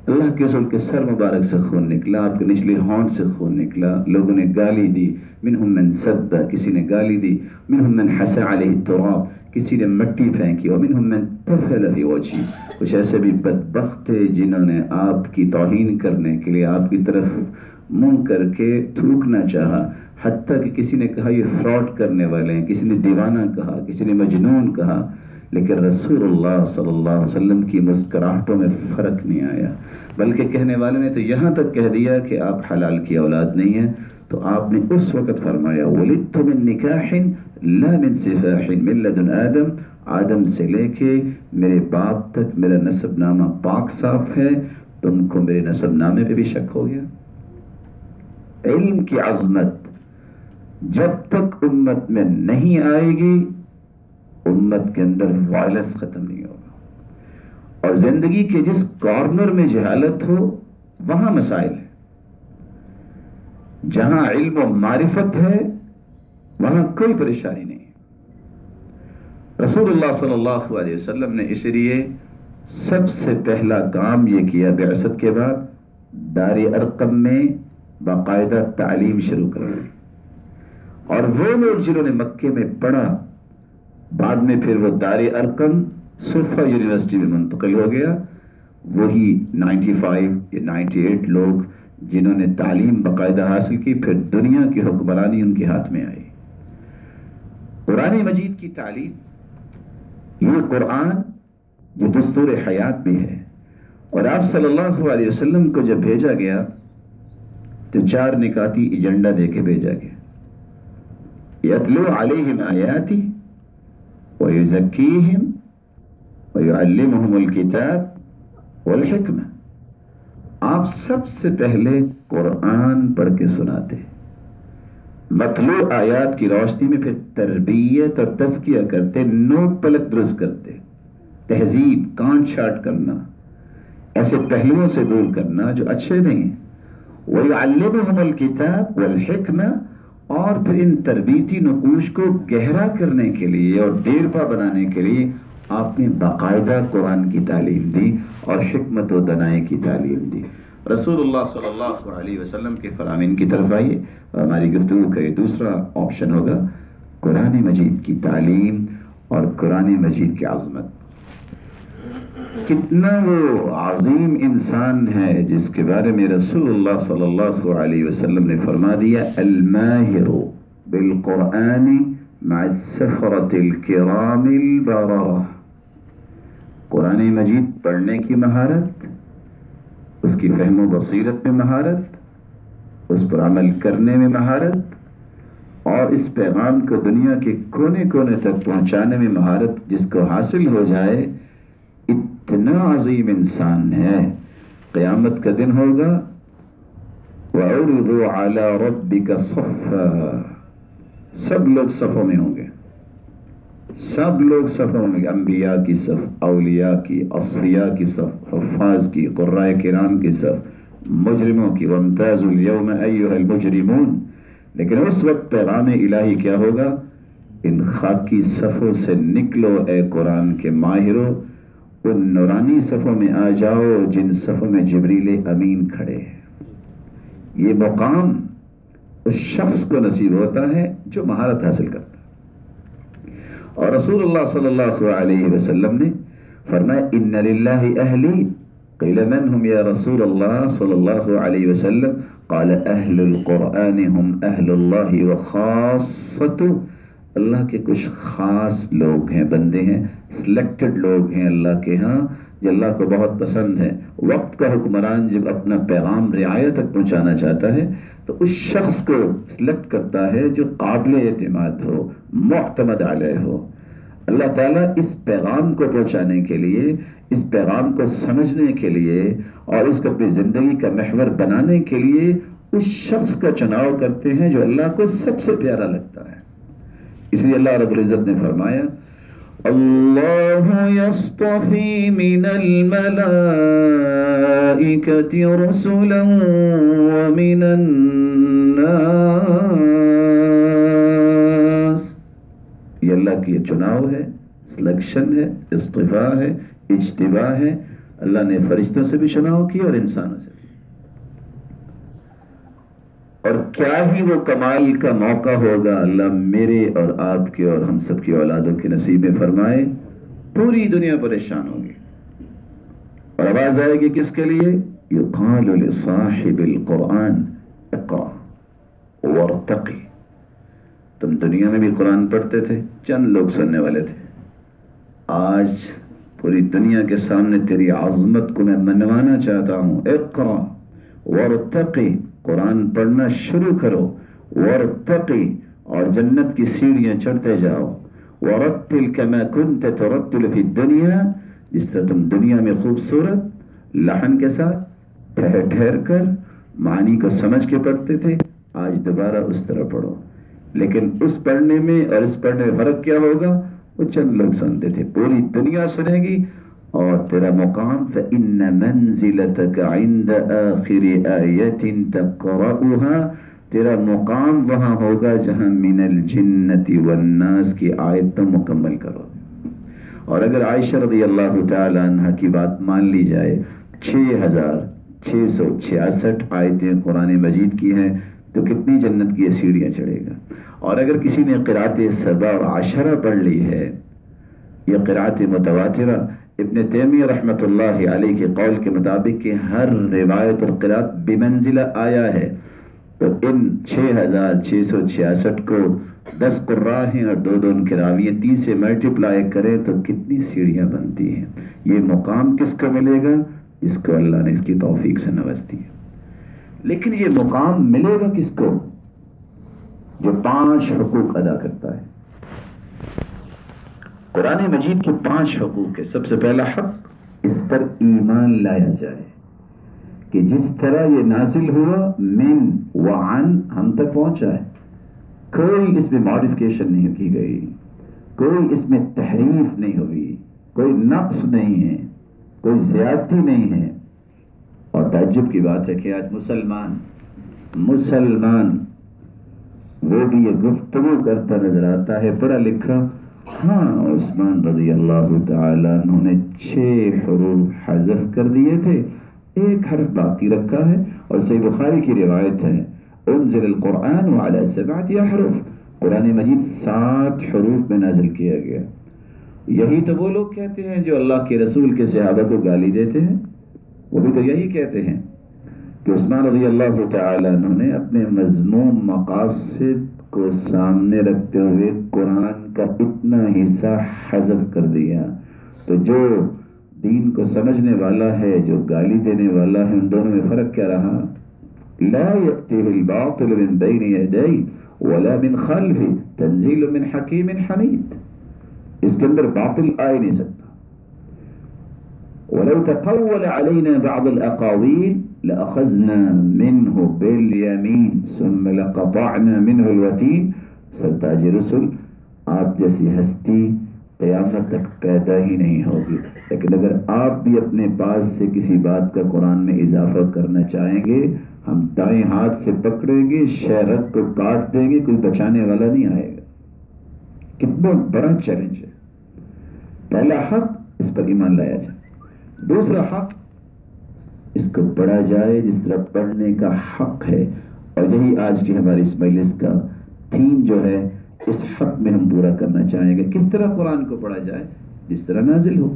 اللہ کے رسول کے سر مبارک سے خون نکلا، آپ کے نچلے ہونٹ سے خون نکلا۔ لوگوں نے گالی دی۔ منہم من سب، کسی نے گالی دی۔ منہم من حس علیہ التراب، کسی نے مٹی پھینکی۔ اور منہم من تفل فی وجہی۔ کچھ ایسے بھی بدبخت تھے جنہوں نے آپ کی توہین کرنے کے لیے آپ کی طرف منہ کر کے تھوکنا چاہا۔ حتیٰ کہ کسی نے کہا یہ فراڈ کرنے والے ہیں، کسی نے دیوانہ کہا، کسی نے مجنون کہا۔ لیکن رسول اللہ صلی اللہ علیہ وسلم کی مسکراہٹوں میں فرق نہیں آیا۔ بلکہ کہنے والے نے تو یہاں تک کہہ دیا کہ آپ حلال کی اولاد نہیں ہیں۔ تو آپ نے اس وقت فرمایا، ولدت من نکاح لا من صفاح من لدن آدم۔ آدم سے لے کے میرے باپ تک میرا نصب نامہ پاک صاف ہے۔ تم کو میرے نصب نامے پہ بھی شک ہو گیا۔ علم کی عظمت جب تک امت میں نہیں آئے گی امت کے اندر وائلنس ختم نہیں ہوگا۔ اور زندگی کے جس کارنر میں جہالت ہو، وہاں مسائل ہے جہاں علم و معرفت ہے، وہاں کوئی پریشانی نہیں۔ رسول اللہ صلی اللہ علیہ وسلم نے اس لیے سب سے پہلا کام یہ کیا بعثت کے بعد، دار ارقم میں باقاعدہ تعلیم شروع کر اور وہ لوگ جنہوں نے مکے میں پڑھا بعد میں پھر وہ دار ارکم صفا یونیورسٹی میں منتقل ہو گیا۔ وہی نائنٹی فائیو یا نائنٹی ایٹ لوگ جنہوں نے تعلیم باقاعدہ حاصل کی، پھر دنیا کی حکمرانی ان کے ہاتھ میں آئی۔ قرآن مجید کی تعلیم یہ قرآن جو دستور حیات بھی ہے۔ اور آپ صلی اللہ علیہ وسلم کو جب بھیجا گیا تو چار نکاتی ایجنڈا دے کے بھیجا گیا۔ يتلو عليهم آياتي ويزكيهم ويعلمهم الكتاب والحکمہ آپ سب سے پہلے قرآن پڑھ کے سناتے مطلوع آیات کی روشنی میں پھر تربیت اور تزکیہ کرتے نوک پلک درست کرتے۔ تہذیب، کانٹ چھاٹ کرنا۔ ایسے پہلوؤں سے دور کرنا جو اچھے نہیں وَيُعَلِّمُهُمُ الْكِتَابِ وَالْحِكْمَةِ اور پھر ان تربیتی نقوش کو گہرا کرنے کے لیے اور دیرپا بنانے کے لیے آپ نے باقاعدہ قرآن کی تعلیم دی اور حکمت و دنائے کی تعلیم دی۔ رسول اللہ صلی اللہ علیہ وسلم کے فرامین کی طرف آئیے اور ہماری گفتگو کا یہ دوسرا آپشن ہوگا، قرآن مجید کی تعلیم اور قرآن مجید کی عظمت۔ کتنا وہ عظیم انسان ہے جس کے بارے میں رسول اللہ صلی اللہ علیہ وسلم نے فرما دیا، الماہر بالقرآن مع السفرة الكرام البررہ قرآن مجید پڑھنے کی مہارت، اس کی فہم و بصیرت میں مہارت، اس پر عمل کرنے میں مہارت، اور اس پیغام کو دنیا کے کونے کونے تک پہنچانے میں مہارت جس کو حاصل ہو جائے اتنا عظیم انسان ہے۔ قیامت کا دن ہوگا۔ وَعُرِضُوا عَلَى رَبِّكَ صَفًّا۔ سب لوگ صفوں میں ہوں گے۔ سب لوگ صفوں میں انبیاء کی صف، اولیاء کی، اصفیاء کی صف، حفاظ کی قرآۂ کرام کی صف، مجرموں کی۔ ومتاز اليوم ایوہ المجرمون۔ لیکن اس وقت پیغام الہی کیا ہوگا؟ ان خاکی صفوں سے نکلو، اے قرآن کے ماہروں ان نورانی صفوں میں آ جاؤ، جن صفوں میں جبریل امین کھڑے ہیں۔ یہ مقام اس شخص کو نصیب ہوتا ہے جو مہارت حاصل کرتا ہے۔ اور رسول اللہ صلی اللہ علیہ وسلم نے فرمایا، ان للہ اہلی قیل، من ہم یا رسول اللہ صلی اللہ علیہ وسلم؟ قال، اہل القرآن ہم اہل اللہ وخاصت اللہ کے کچھ خاص لوگ ہیں، بندے ہیں سلیکٹڈ لوگ ہیں اللہ کے ہاں جو اللہ کو بہت پسند ہے۔ وقت کا حکمران جب اپنا پیغام رعایت تک پہنچانا چاہتا ہے، تو اس شخص کو سلیکٹ کرتا ہے جو قابل اعتماد ہو، معتمد علیہ ہو۔ اللہ تعالیٰ اس پیغام کو پہنچانے کے لیے، اس پیغام کو سمجھنے کے لیے اور اس کو اپنی زندگی کا محور بنانے کے لیے اس شخص کا چناؤ کرتے ہیں جو اللہ کو سب سے پیارا لگتا ہے۔ اس لیے اللہ رب العزت نے فرمایا الله يصطفي من الملائكة رسلا ومن الناس. یہ اللہ کی چناؤ ہے سلیکشن ہے استفاع ہے، اجتباع ہے۔ اللہ نے فرشتوں سے بھی چناؤ کیا اور انسانوں سے اور کیا ہی وہ کمال کا موقع ہوگا، اللہ میرے اور آپ کے اور ہم سب کی اولادوں کے نصیب میں فرمائے، پوری دنیا پریشان ہوگی اور آواز آئے گی کس کے لیے؟ یقال لصاحب القرآن اقرا ورتقی تم دنیا میں بھی قرآن پڑھتے تھے، چند لوگ سننے والے تھے۔ آج پوری دنیا کے سامنے تیری عظمت کو میں منوانا چاہتا ہوں اقرا ورتقی قرآن پڑھنا شروع کرو۔ ورتقی اور جنت کی سیڑھیاں چڑھتے جاؤ۔ ورتل كما كنت ترتل في الدنيا، جس طرح تم دنیا میں خوبصورت لحن کے ساتھ ٹھہر ٹھہر کر معنی کو سمجھ کے پڑھتے تھے، آج دوبارہ اس طرح پڑھو۔ لیکن اس پڑھنے میں اور اس پڑھنے میں فرق کیا ہوگا؟ وہ چند لوگ سنتے تھے، پوری دنیا سنے گی۔ اور تیرا مقام، فَإِنَّ مَنزِلَتَكَ عِنْدَ آخِرِ آیَةٍ تَقْرَأُهَا تیرا مقام وہاں ہوگا جہاں من الجنتی والناس کی آیت تو مکمل کرو۔ اور اگر عائشہ رضی اللہ تعالی عنہ کی بات مان لی جائے، چھ ہزار چھ سو چھیاسٹھ آیتیں قرآن مجید کی ہیں، تو کتنی جنت کی سیڑھیاں چڑھے گا؟ اور اگر کسی نے قرآت سبا اور عشرہ پڑھ لی ہے یا قرآت متواترہ ابن تیمی رحمت اللہ علیہ کے قول کے مطابق کہ ہر روایت اور قرآت بمنزلہ آیا ہے تو ان چھ ہزار چھ سو چھیاسٹھ کو دس قرآ ہیں اور دو دو ان کے تین سے ملٹیپلائی کریں تو کتنی سیڑھیاں بنتی ہیں؟ یہ مقام کس کو ملے گا؟ جس کو اللہ نے اس کی توفیق سے نوازتی ہے۔ لیکن یہ مقام ملے گا کس کو؟ جو پانچ حقوق ادا کرتا ہے۔ قرآن مجید کے پانچ حقوق ہے سب سے پہلا حق، اس پر ایمان لایا جائے۔ کہ جس طرح یہ نازل ہوا، من وعن ہم تک پہنچا ہے۔ کوئی اس میں ماڈیفکیشن نہیں کی گئی۔ کوئی اس میں تحریف نہیں ہوئی۔ کوئی نقص نہیں ہے۔ کوئی زیادتی نہیں ہے۔ اور تعجب کی بات ہے کہ آج مسلمان مسلمان، وہ بھی یہ گفتگو کرتا نظر آتا ہے، پڑھا لکھا ہاں عثمان رضی اللہ تعالیٰ انہوں نے چھ حروف حذف کر دیے تھے۔ ایک حرف باقی رکھا ہے اور صحیح بخاری کی روایت ہے، انزل القرآن وعلى سبعت حروف۔ قرآن مجید سات حروف میں نازل کیا گیا۔ یہی تو وہ لوگ کہتے ہیں جو اللہ کے رسول کے صحابہ کو گالی دیتے ہیں۔ وہ بھی تو یہی کہتے ہیں کہ عثمان رضی اللہ تعالیٰ انہوں نے اپنے مضمون مقاصد کو سامنے رکھتے ہوئے قرآن کا اتنا حصہ حذف کر دیا۔ تو جو دین کو سمجھنے والا ہے، جو گالی دینے والا ہے، ان دونوں میں فرق کیا رہا؟ لا يأتيه الباطل من بين يديه ولا من خلفه، تنزيل من حكيم حميد۔ اس کے اندر باطل آئے نہیں سکتا۔ ولو تقول علينا بعض الأقاويل لأخذنا منه باليمين ثم لقطعنا منه الوتين سرتاج رسول آپ جیسی ہستی قیامت تک پیدا ہی نہیں ہوگی۔ لیکن اگر آپ بھی اپنے پاس سے کسی بات کا قرآن میں اضافہ کرنا چاہیں گے، ہم دائیں ہاتھ سے پکڑیں گے شہرت کو کاٹ دیں گے، کوئی بچانے والا نہیں آئے گا۔ کتنا بڑا چیلنج ہے۔ پہلا حق اس پر ایمان لایا جائے۔ دوسرا حق اس کو پڑھا جائے جس طرح پڑھنے کا حق ہے۔ اور یہی آج کی ہماری اس مجلس کا تھیم جو ہے اس حق میں ہم پورا کرنا چاہیں گے؟ کس طرح قرآن کو پڑھا جائے؟ جس طرح نازل ہو۔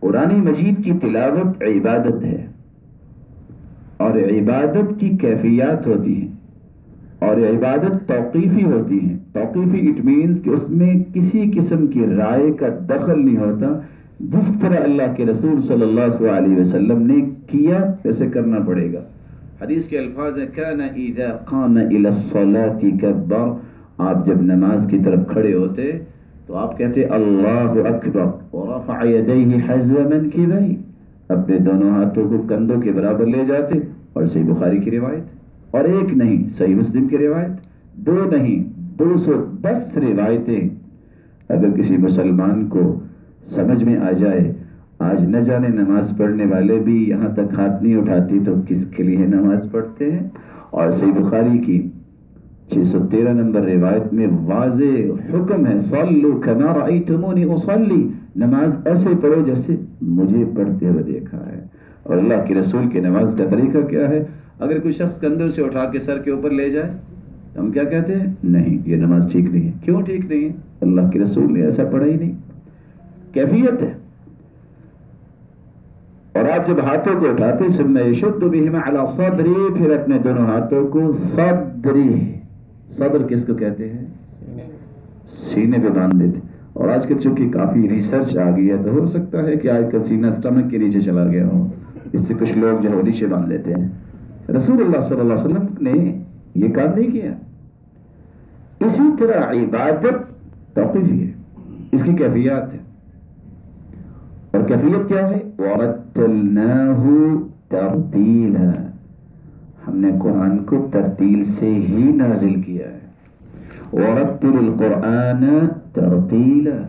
قرآن مجید کی تلاوت عبادت ہے اور عبادت کی کیفیات ہوتی ہیں اور عبادت توقیفی ہوتی ہیں۔ توقیفی اٹ مینس کہ اس میں کسی قسم کی رائے کا دخل نہیں ہوتا۔ جس طرح اللہ کے رسول صلی اللہ علیہ وسلم نے کیا، ویسے کرنا پڑے گا۔ حدیث کے الفاظ ہیں، کانا اذا قام الى الصلاة کبر. آپ جب نماز کی طرف کھڑے ہوتے تو آپ کہتے، اللہ اکبر. ورفع یدیہ حزو من اپنے دونوں ہاتھوں کو کندوں کے برابر لے جاتے، اور صحیح بخاری کی روایت۔ اور ایک نہیں، صحیح مسلم کی روایت۔ دو نہیں، دو سو دس روایتیں۔ اگر کسی مسلمان کو سمجھ میں آ جائے آج نہ جانے نماز پڑھنے والے بھی یہاں تک ہاتھ نہیں اٹھاتی تو کس کے لیے نماز پڑھتے ہیں؟ اور صحیح بخاری کی چھ سو تیرہ نمبر روایت میں واضح حکم ہے، صلو کما رأیتمونی اصلی، نماز ایسے پڑھو جیسے مجھے پڑھتے ہوئے دیکھا ہے۔ اور اللہ کے رسول کے نماز کا طریقہ کیا ہے؟ اگر کوئی شخص کندھوں سے اٹھا کے سر کے اوپر لے جائے، ہم کیا کہتے ہیں؟ نہیں، یہ نماز ٹھیک نہیں ہے۔ کیوں ٹھیک نہیں ہے؟ اللہ کے رسول نے ایسا پڑھا ہی نہیں۔ کیفیت ہے۔ اور آپ جب ہاتھوں کو اٹھاتے سب میں شد بہما علی صدری پھر اپنے دونوں ہاتھوں کو صدری صدر کس کو کہتے ہیں؟ سینے۔ پہ باندھ دیتے اور آج کل چونکہ کافی ریسرچ آ گئی ہے تو ہو سکتا ہے کہ آج کل سینہ سٹمک کے نیچے چلا گیا ہو۔ اس سے کچھ لوگ جو ہے نیچے باندھ لیتے ہیں۔ رسول اللہ صلی اللہ علیہ وسلم نے یہ کام نہیں کیا۔ اسی طرح عبادت توقیفی ہے۔ اس کی کیفیات ہے۔ اور کیفیت کیا ہے؟ وَرَتَّلْنَاهُ تَرْتِيلًا۔ ہم نے قرآن کو ترتیل سے ہی نازل کیا ہے۔ وَرَتِّلِ الْقُرْآنَ تَرْتِيلًا۔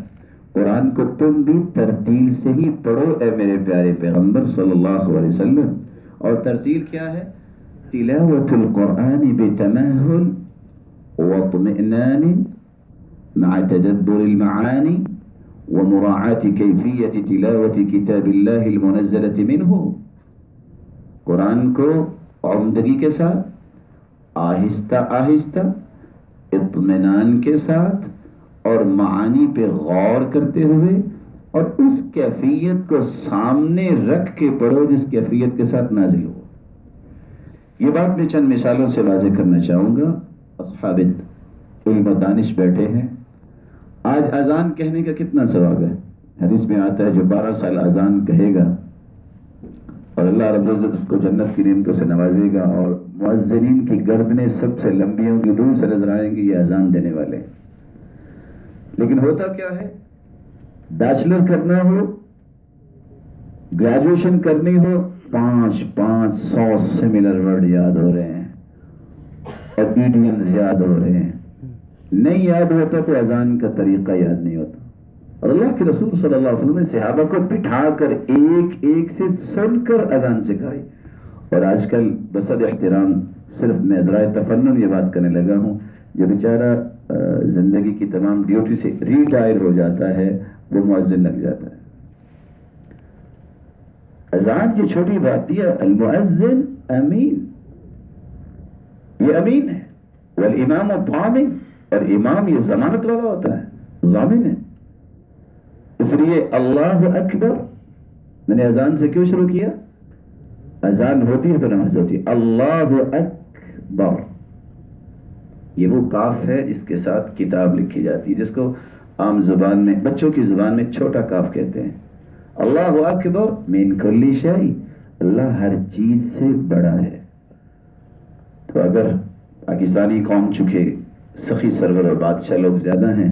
قرآن کو تم بھی ترتیل سے ہی پڑھو، اے میرے پیارے پیغمبر صلی اللہ علیہ وسلم۔ اور ترتیل کیا ہے؟ تلاوت القرآن بتمہل واطمئنان مع تدبر المعانی۔ ومراعاة كيفية تلاوة كتاب الله المنزلة منه. قرآن کو عمدگی کے ساتھ، آہستہ آہستہ، اطمینان کے ساتھ اور معانی پہ غور کرتے ہوئے اور اس کیفیت کو سامنے رکھ کے پڑھو جس کیفیت کے ساتھ نازل ہو۔ یہ بات میں چند مثالوں سے واضح کرنا چاہوں گا۔ اصحاب علم و دانش بیٹھے ہیں۔ آج اذان کہنے کا کتنا ثواب ہے؟ حدیث میں آتا ہے، جو بارہ سال اذان کہے گا اور اللہ رب العزت اس کو جنت کی نعمتوں سے نوازے گا اور معذرین کی گردنیں سب سے لمبی ہوں گی، دور سے نظر آئیں گی، یہ اذان دینے والے لیکن ہوتا کیا ہے؟ بیچلر کرنا ہو گریجویشن کرنی ہو، پانچ پانچ سو سملر ورڈ یاد ہو رہے ہیں اور ایڈیمز یاد ہو رہے ہیں۔ نہیں یاد ہوتا تو اذان کا طریقہ یاد نہیں ہوتا۔ اور اللہ کے رسول صلی اللہ علیہ وسلم نے صحابہ کو بٹھا کر ایک ایک سے سن کر اذان سکھائی۔ اور آج کل بسد احترام صرف میں ذرائع تفنن یہ بات کرنے لگا ہوں۔ جو بیچارہ زندگی کی تمام ڈیوٹی سے ریٹائر ہو جاتا ہے، وہ معذن لگ جاتا ہے۔ اذان کی چھوٹی بات یہ المعذن امین۔ یہ امین ہے۔ والامام الطامن۔ اور امام یہ ضمانت والا ہوتا ہے، ضامن ہے۔ اس لیے اللہ اکبر، میں نے اذان سے کیوں شروع کیا؟ اذان ہوتی ہے تو نماز ہوتی ہے۔ اللہ اکبر۔ یہ وہ کاف ہے جس کے ساتھ کتاب لکھی جاتی ہے، جس کو عام زبان میں، بچوں کی زبان میں چھوٹا کاف کہتے ہیں۔ اللہ اکبر مین کلی شاہی۔ اللہ ہر چیز سے بڑا ہے۔ تو اگر پاکستانی قوم چکے سخی سرور اور بادشاہ لوگ زیادہ ہیں۔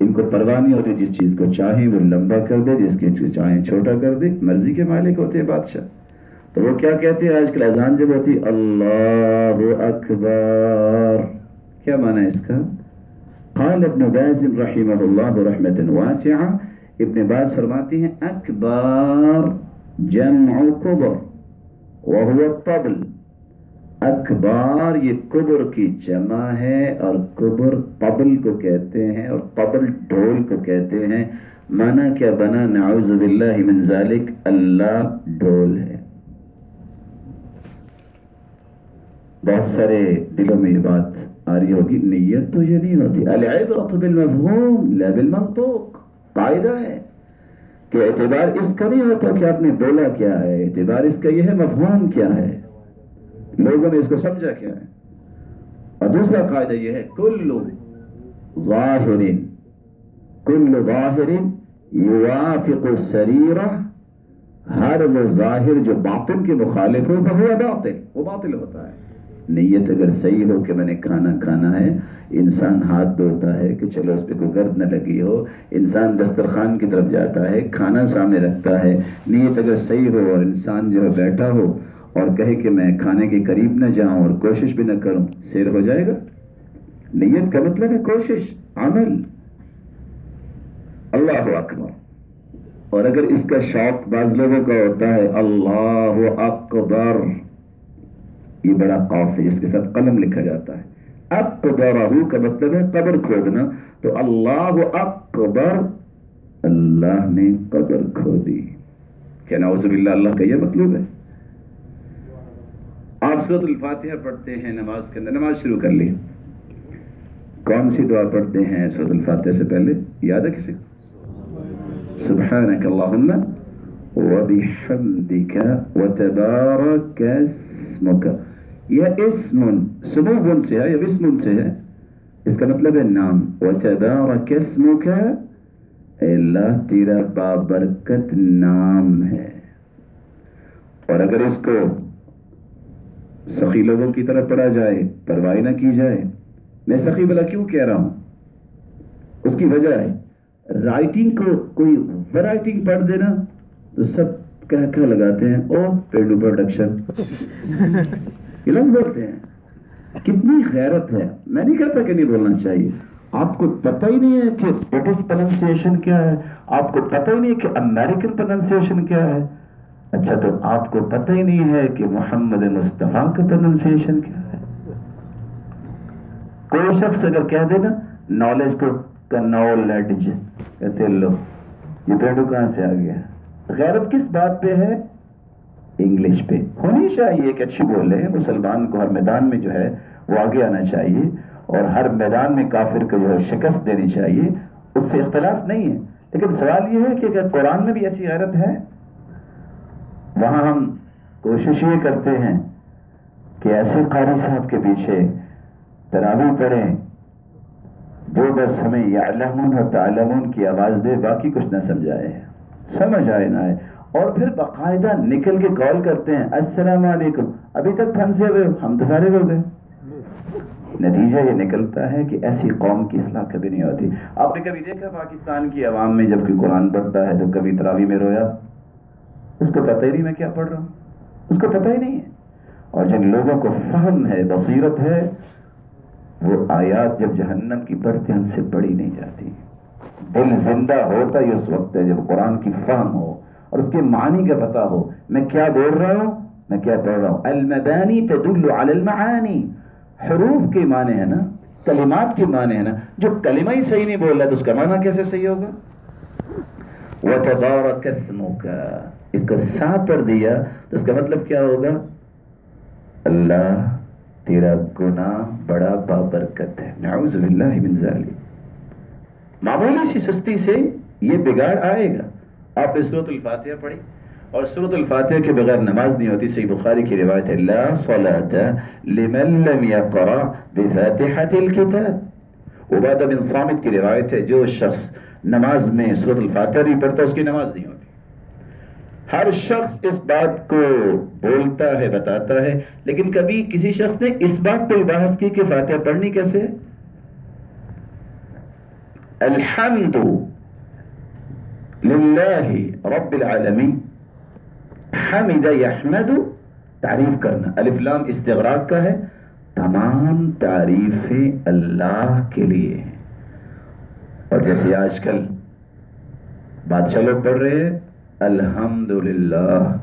ان کو پرواہ نہیں ہوتی جس چیز کو چاہیں وہ لمبا کر دے، جس کے چاہیں چھوٹا کر دے۔ مرضی کے مالک ہوتے ہیں بادشاہ۔ تو وہ کیا کہتے ہیں؟ آج کل اذان جب ہوتی، اللہ اکبر۔ کیا معنی ہے اس کا؟ قال ابن باز رحمہ اللہ رحمت واسعہ۔ ابن باز فرماتی ہیں، اکبر جمع کبر وهو الطبل۔ اکبار یہ کبر کی جمع ہے اور کبر طبل کو کہتے ہیں اور طبل ڈھول کو کہتے ہیں۔ مانا کیا بنا؟ نعوذ باللہ من ذالک، اللہ ڈھول ہے۔ بہت سارے دلوں میں یہ بات آ رہی ہوگی۔ نیت تو یہ نہیں ہوتی۔ العبرت بالمفہوم، لا بالمنطوق۔ قاعدہ ہے کہ اعتبار اس کا نہیں ہوتا کہ آپ نے بولا کیا ہے، اعتبار اس کا یہ ہے، مفہوم کیا ہے۔ لوگوں نے اس کو سمجھا کیا ہے۔ اور دوسرا قاعدہ یہ ہے، کل ظاہر کل ظاہر یوافق سریرہ ہر وہ ظاہر جو باطن کے مخالف ہو وہ باطل وہ باطل ہوتا ہے۔ نیت اگر صحیح ہو کہ میں نے کھانا کھانا ہے، انسان ہاتھ دھوتا ہے کہ چلو اس پہ کوئی گرد نہ لگی ہو، انسان دسترخوان کی طرف جاتا ہے، کھانا سامنے رکھتا ہے۔ نیت اگر صحیح ہو اور انسان جو ہے بیٹھا ہو اور کہے کہ میں کھانے کے قریب نہ جاؤں اور کوشش بھی نہ کروں، سیر ہو جائے گا؟ نیت کا مطلب ہے کوشش، عمل۔ اللہ اکبر۔ اور اگر اس کا شوق بعض لوگوں کا ہوتا ہے، اللہ اکبر۔ یہ بڑا قوف ہے، جس کے ساتھ قلم لکھا جاتا ہے۔ اکبرہ کا مطلب ہے قبر کھودنا۔ تو اللہ اکبر، اللہ نے قبر کھودی۔ کیا نعوذ باللہ اللہ کا یہ مطلب ہے؟ آپ سورت الفاتحہ پڑھتے ہیں نماز کے اندر، نماز شروع کر لی۔ کون سی دعا پڑھتے ہیں سورت الفاتحہ سے پہلے؟ یاد ہے کسی کو سبحانک اللہم وبحمدك وتبارك اسمك یہ اسم سبوب سے ہے یا اسم سے ہے۔ اس کا مطلب ہے نام۔ وتبارك اسمك اے اللہ تیرا بابرکت نام ہے۔ اور اگر اس کو سخی لوگوں کی طرف پڑھا جائے پرواہ نہ کی جائے۔ میں سخی بلا کیوں کہہ رہا ہوں؟ اس کی وجہ ہے، رائٹنگ کو کوئی ورائٹنگ پڑھ دینا تو سب کہہ کہہ لگاتے ہیں او پیڈو پروڈکشن۔ یہ لفظ بولتے ہیں۔ کتنی غیرت ہے۔ میں نہیں کہتا کہ نہیں بولنا چاہیے۔ آپ کو پتہ ہی نہیں ہے کہ برٹش پرنسیشن کیا ہے۔ آپ کو پتہ ہی نہیں ہے کہ امریکن پرنسیشن کیا ہے۔ اچھا تو آپ کو پتہ ہی نہیں ہے کہ محمد مصطفیٰ کا پرنسیشن کیا ہے۔ کوئی شخص اگر کہہ دے نا نالج کو کنالج کہتے لو، یہ پیڈو کہاں سے آ گیا؟ غیرت کس بات پہ ہے؟ انگلش پہ۔ ہونی چاہیے کہ اچھی بولے، مسلمان کو ہر میدان میں جو ہے، وہ آگے آنا چاہیے، اور ہر میدان میں کافر کو جو ہے، شکست دینی چاہیے۔ اس سے اختلاف نہیں ہے، لیکن سوال یہ ہے کہ اگر قرآن میں بھی ایسی غیرت ہے؟ وہاں ہم کوشش یہ کرتے ہیں کہ ایسے قاری صاحب کے پیچھے تراوی پڑھیں جو بس ہمیں یعلمون اور تعلمون کی آواز دے، باقی کچھ نہ سمجھائے۔ سمجھ آئے نہ آئے۔ اور پھر باقاعدہ نکل کے کال کرتے ہیں، السلام علیکم۔ ابھی تک پھنسے ہوئے ہم تو فارغ ہو گئے۔ نتیجہ یہ نکلتا ہے کہ ایسی قوم کی اصلاح کبھی نہیں ہوتی۔ آپ نے کبھی دیکھا پاکستان کی عوام میں جب کوئی قرآن پڑھتا ہے تو کبھی تراوی میں رویا؟ اس کو پتہ ہی نہیں میں کیا پڑھ رہا ہوں۔ اس کو پتہ ہی نہیں ہے۔ اور جن لوگوں کو فہم ہے، بصیرت ہے، وہ آیات جب جہنم کی پڑھتے ہیں، ان سے پڑھی نہیں جاتی۔ دل زندہ ہوتا ہی اس وقت ہے جب قرآن کی فہم ہو اور اس کے معنی کا پتا ہو۔ میں کیا بول رہا ہوں؟ میں کیا پڑھ رہا ہوں؟ المدانی تدل علی المعانی۔ حروف کے معنی ہے نا، کلمات کے معنی ہے نا۔ جو کلمہ ہی صحیح نہیں بول رہا تو اس کا معنی کیسے صحیح ہوگا؟ وَتَبَارَكَ اسْمُكَ اس کو سا پر دیا تو اس کا مطلب کیا ہوگا؟ اللہ تیرا گناہ بڑا بابرکت ہے۔ نعوذ باللہ من ذالی معمولی سی سستی سے یہ بگاڑ آئے گا۔ آپ نے صورت الفاتحہ پڑھی اور صورت الفاتحہ کے بغیر نماز نہیں ہوتی، صحیح بخاری کی روایت ہے، لا صلاة لمن لم يقرأ بفاتحة الكتاب۔ عبادہ بن صامت کی روایت ہے، جو شخص نماز میں صورت الفاتحہ نہیں پڑھتا، اس کی نماز نہیں ہوتی۔ ہر شخص اس بات کو بولتا ہے، بتاتا ہے، لیکن کبھی کسی شخص نے اس بات پہ بحث کی کہ فاتحہ پڑھنی کیسے؟ الحمد للہ رب العالمین، حمد یحمد، تعریف کرنا۔ الف لام استغراق کا ہے۔ تمام تعریفیں اللہ کے لیے ہیں۔ اور جیسے آج کل بادشاہ لوگ پڑھ رہے ہیں الحمد للہ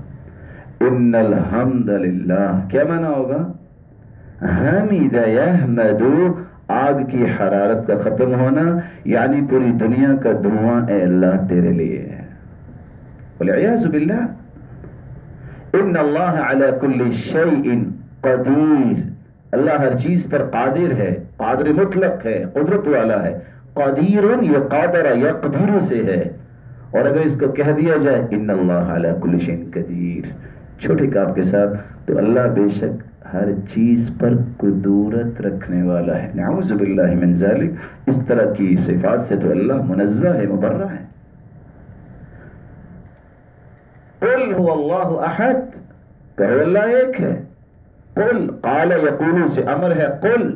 ان الحمد للہ کیا مانا ہوگا؟ حمید یحمد آگ کی حرارت کا ختم ہونا یعنی پوری دنیا کا دھواں، اے اللہ، تیرے لیے۔ ہے والعیاذ باللہ۔ ان اللہ علی کل شیء قدیر۔ اللہ ہر چیز پر قادر ہے، قادر مطلق ہے، قدرت والا ہے۔ قدیر یہ قادر یقدر سے ہے۔ اور اگر اس کو کہہ دیا جائے ان اللہ علی کل شیء قدیر چھوٹے کاف کے ساتھ، تو اللہ بے شک ہر چیز پر قدورت رکھنے والا ہے۔ نعوذ باللہ من ذالک اس طرح کی صفات سے تو اللہ منزہ ہے، مبرہ ہے۔ قل هو اللہ احد کہو، اللہ ایک ہے۔ قل، قال یقول سے امر ہے، قل۔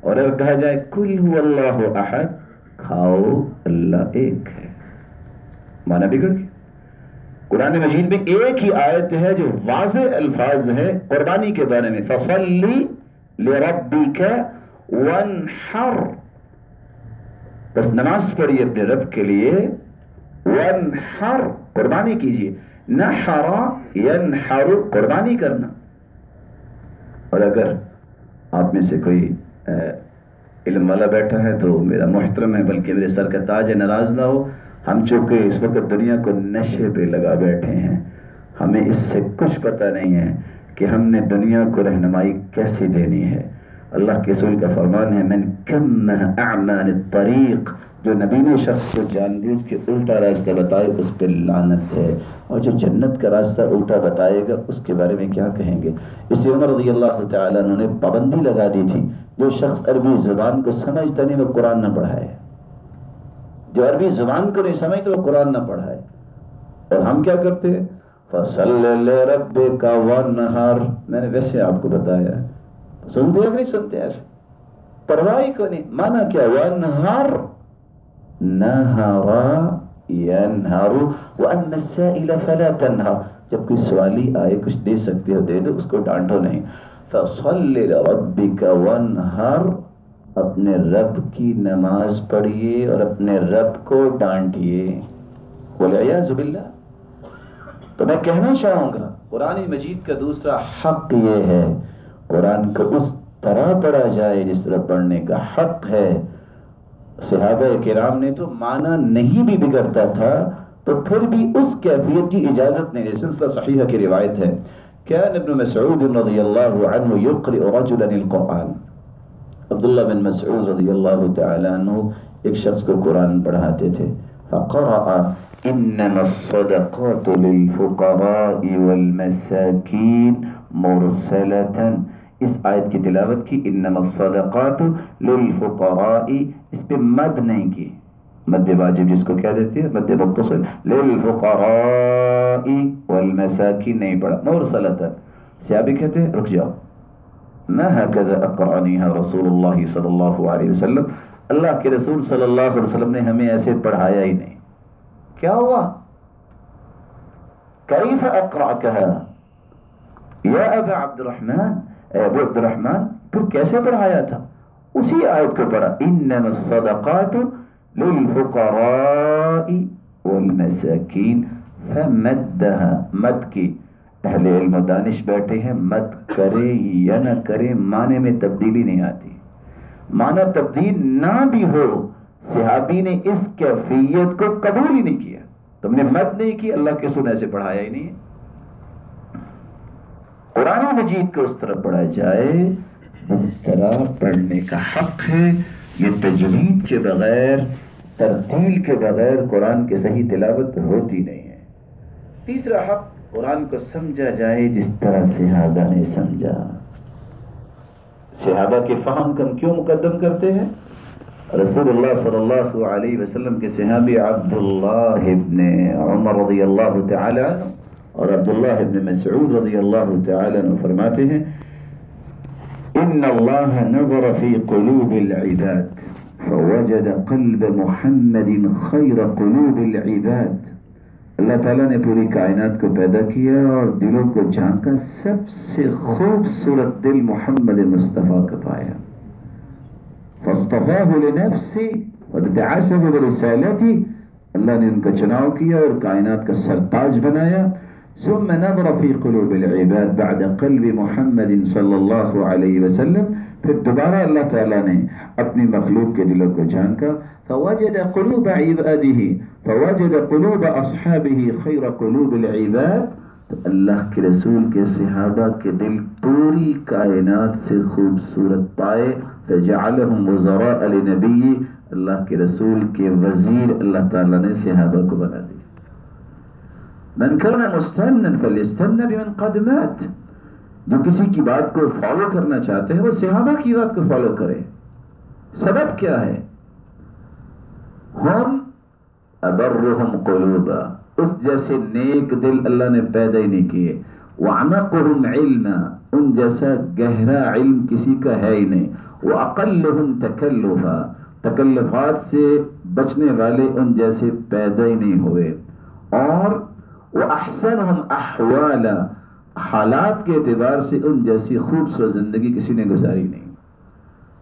اور اگر کہا جائے، کل هو اللہ احد کھاؤ، اللہ ایک ہے۔ معنی بگڑ گیا۔ قرآن مجید میں ایک ہی آیت ہے جو واضح الفاظ ہے قربانی کے بارے میں۔ فصلی لربک وانحر۔ بس نماز پڑھیے اپنے رب کے لیے۔ وانحر۔ قربانی کیجیے۔ نحر ینحر قربانی کرنا۔ اور اگر آپ میں سے کوئی علم والا بیٹھا ہے تو میرا محترم ہے، بلکہ میرے سر کا تاج ہے، ناراض نہ ہو۔ ہم چونکہ اس وقت دنیا کو نشے پہ لگا بیٹھے ہیں، ہمیں اس سے کچھ پتہ نہیں ہے کہ ہم نے دنیا کو رہنمائی کیسی دینی ہے۔ اللہ کے رسول کا فرمان ہے، من کم اعمان الطریق جو نبی نے شخص کو جان بوجھ کے الٹا راستہ بتائے، اس پہ لعنت ہے۔ اور جو جنت کا راستہ الٹا بتائے گا، اس کے بارے میں کیا کہیں گے؟ اس عمر رضی اللہ تعالیٰ نے پابندی لگا دی تھی۔ جو شخص عربی زبان کو سمجھتا نہیں، وہ قرآن نہ پڑھائے۔ جو عربی زبان کو نہیں سمجھتے، وہ قرآن نہ پڑھا ہے اور ہم کیا کرتے؟ ہیں فصل رب کا نہار میں نے ویسے آپ کو بتایا سنتے ہیں نہیں سنتے ایسے پرواہی کو نہیں۔ مانا کیا؟ ون نہار نہارا ینہارو وان السائل فلا تنہا جب کوئی سوالی آئے، کچھ دے سکتے ہو، دے دو، اس کو ڈانٹو نہیں۔ فصل لربک ونہار اپنے رب کی نماز پڑھیے اور اپنے رب کو ڈانٹیے۔ بولے یا زب اللہ تو میں کہنا چاہوں گا، قرآن مجید کا دوسرا حق یہ ہے، قرآن کو اس طرح پڑھا جائے جس طرح پڑھنے کا حق ہے۔ صحابہ کرام نے تو مانا نہیں بھی بگڑتا تھا، تو پھر بھی اس کیفیت کی اجازت نہیں سلسلہ صحیحہ کی روایت ہے۔ کیا ابن مسعود رضی اللہ عنہ یقرئ رجلا القرآن۔ عبداللہ بن مسعود رضی اللہ تعالی عنہ ایک شخص کو قرآن پڑھاتے تھے۔ فقرأ انما الصدقات للفقراء والمساکین مرسلتا اس آیت کی تلاوت کی۔ انما الصدقات للفقراء۔ اس پہ مد نہیں کی۔ مد واجب جس کو کیا دیتی ہے مد متصل للفقراء والمساکین نہیں پڑھا۔ مرسلتا سیابی کہتے ہیں، رک جاؤ۔ ما هكذا اقرانیها رسول اللہ صلی اللہ علیہ وسلم. اللہ کے رسول صلی اللہ علیہ وسلم نے ہمیں ایسے پڑھایا ہی نہیں۔ کیا ہوا؟ کیف اقرأکها یا ابا عبد الرحمن اے ابو عبد الرحمن پھر کیسے پڑھایا تھا؟ اسی آیت کو پڑھا۔ انما الصدقات للفقراء والمساکین، فمدها، مد کی۔ اہل علم و دانش بیٹھے ہیں، مت کرے یا نہ کرے، معنی میں تبدیلی نہیں آتی۔ معنی تبدیل نہ بھی ہو، صحابی نے اس کیفیت کو قبول ہی نہیں کیا۔ تم نے مت نہیں کی، اللہ کے سن ایسے پڑھایا ہی نہیں۔ قرآن مجید کو اس طرح پڑھا جائے، اس طرح پڑھنے کا حق ہے۔ یہ تجوید کے بغیر، ترتیل کے بغیر قرآن کی صحیح تلاوت ہوتی نہیں ہے۔ تیسرا حق قرآن کو سمجھا جائے جس طرح صحابہ نے سمجھا۔ صحابہ کے فہم کو ہم کیوں مقدم کرتے ہیں؟ رسول اللہ صلی اللہ علیہ وسلم کے صحابی عبداللہ ابن عمر رضی اللہ تعالی عنہ اور عبداللہ ابن مسعود رضی اللہ تعالی عنہ فرماتے ہیں، ان اللہ نظر فی قلوب العباد فوجد قلب محمد خیر قلوب العباد اللہ تعالیٰ نے پوری کائنات کو پیدا کیا اور دلوں کو جھانکا سب سے خوبصورت دل محمد مصطفیٰ کا پایا۔ فاصطفاه لنفسه وابتعثه برسالته اللہ نے ان کا چناؤ کیا اور کائنات کا سرتاج بنایا۔ ثم نظر في قلوب العباد بعد قلب محمد صلی اللہ علیہ وسلم۔ پھر دوبارہ اللہ تعالیٰ نے اپنی مخلوق کے دلوں کو جھانکا۔ فوجد قلوب عباده، فوجد قلوب اصحابه خیر قلوب العباد۔ تو اللہ کے رسول کے صحابہ کے دل پوری کائنات سے خوبصورت پائے۔ فجعلهم وزراء لنبی، اللہ کے رسول کے وزیر اللہ تعالیٰ نے صحابہ کو بنا دیا۔ من كان مستنا فليستنى بمن قد مات۔ جو کسی کی بات کو فالو کرنا چاہتے ہیں، وہ صحابہ کی بات کو فالو کرے۔ سبب کیا ہے؟ ہم ابرهم قلوبا، اس جیسے نیک دل اللہ نے پیدا ہی نہیں کیے۔ وعمقهم علما، ان جیسا گہرا علم کسی کا ہے ہی نہیں۔ وَأَقَلُّهُمْ تَكَلُّفًا، تکلفات سے بچنے والے ان جیسے پیدا ہی نہیں ہوئے۔ اور وَأَحْسَنُهُمْ أَحْوَالًا حالات کے اعتبار سے ان جیسی خوبصورت زندگی کسی نے گزاری نہیں۔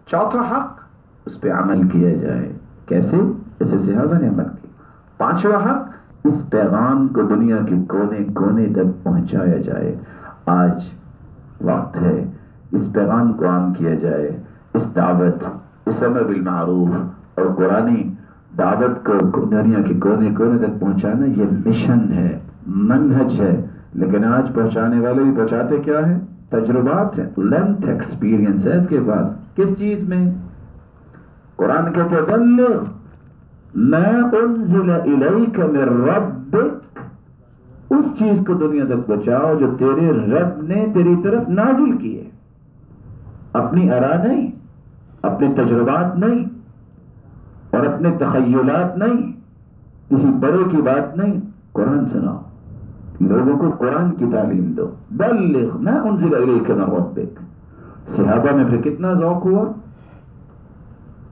چوتھا حق، اس پہ عمل کیا جائے۔ کیسے؟ ایسے صحابہ نے عمل کیا پانچواں حق، اس پیغام کو دنیا کے کونے کونے تک پہنچایا جائے۔ آج وقت ہے، اس پیغام کو عام کیا جائے۔ اس دعوت، اس امر بالمعروف اور قرآن دعوت کو دنیا کے کونے کونے تک پہنچانا، یہ مشن ہے، منہج ہے۔ لیکن آج پہنچانے والے بھی پہنچاتے کیا ہے تجربات ہیں لینتھ ایکسپیرینس ہے اس کے پاس۔ کس چیز میں؟ قرآن کہتے بلغ ما انزل الیک من ربک اس چیز کو دنیا تک پہنچاؤ جو تیرے رب نے تیری طرف نازل کی ہے۔ اپنی ارا نہیں، اپنے تجربات نہیں، اور اپنے تخیلات نہیں، کسی بڑے کی بات نہیں۔ قرآن سناؤ۔ لوگوں کو قرآن کی تعلیم دو۔ بلغ، ما انزل الیک من ربک۔ صحابہ میں پھر کتنا ذوق ہوا؟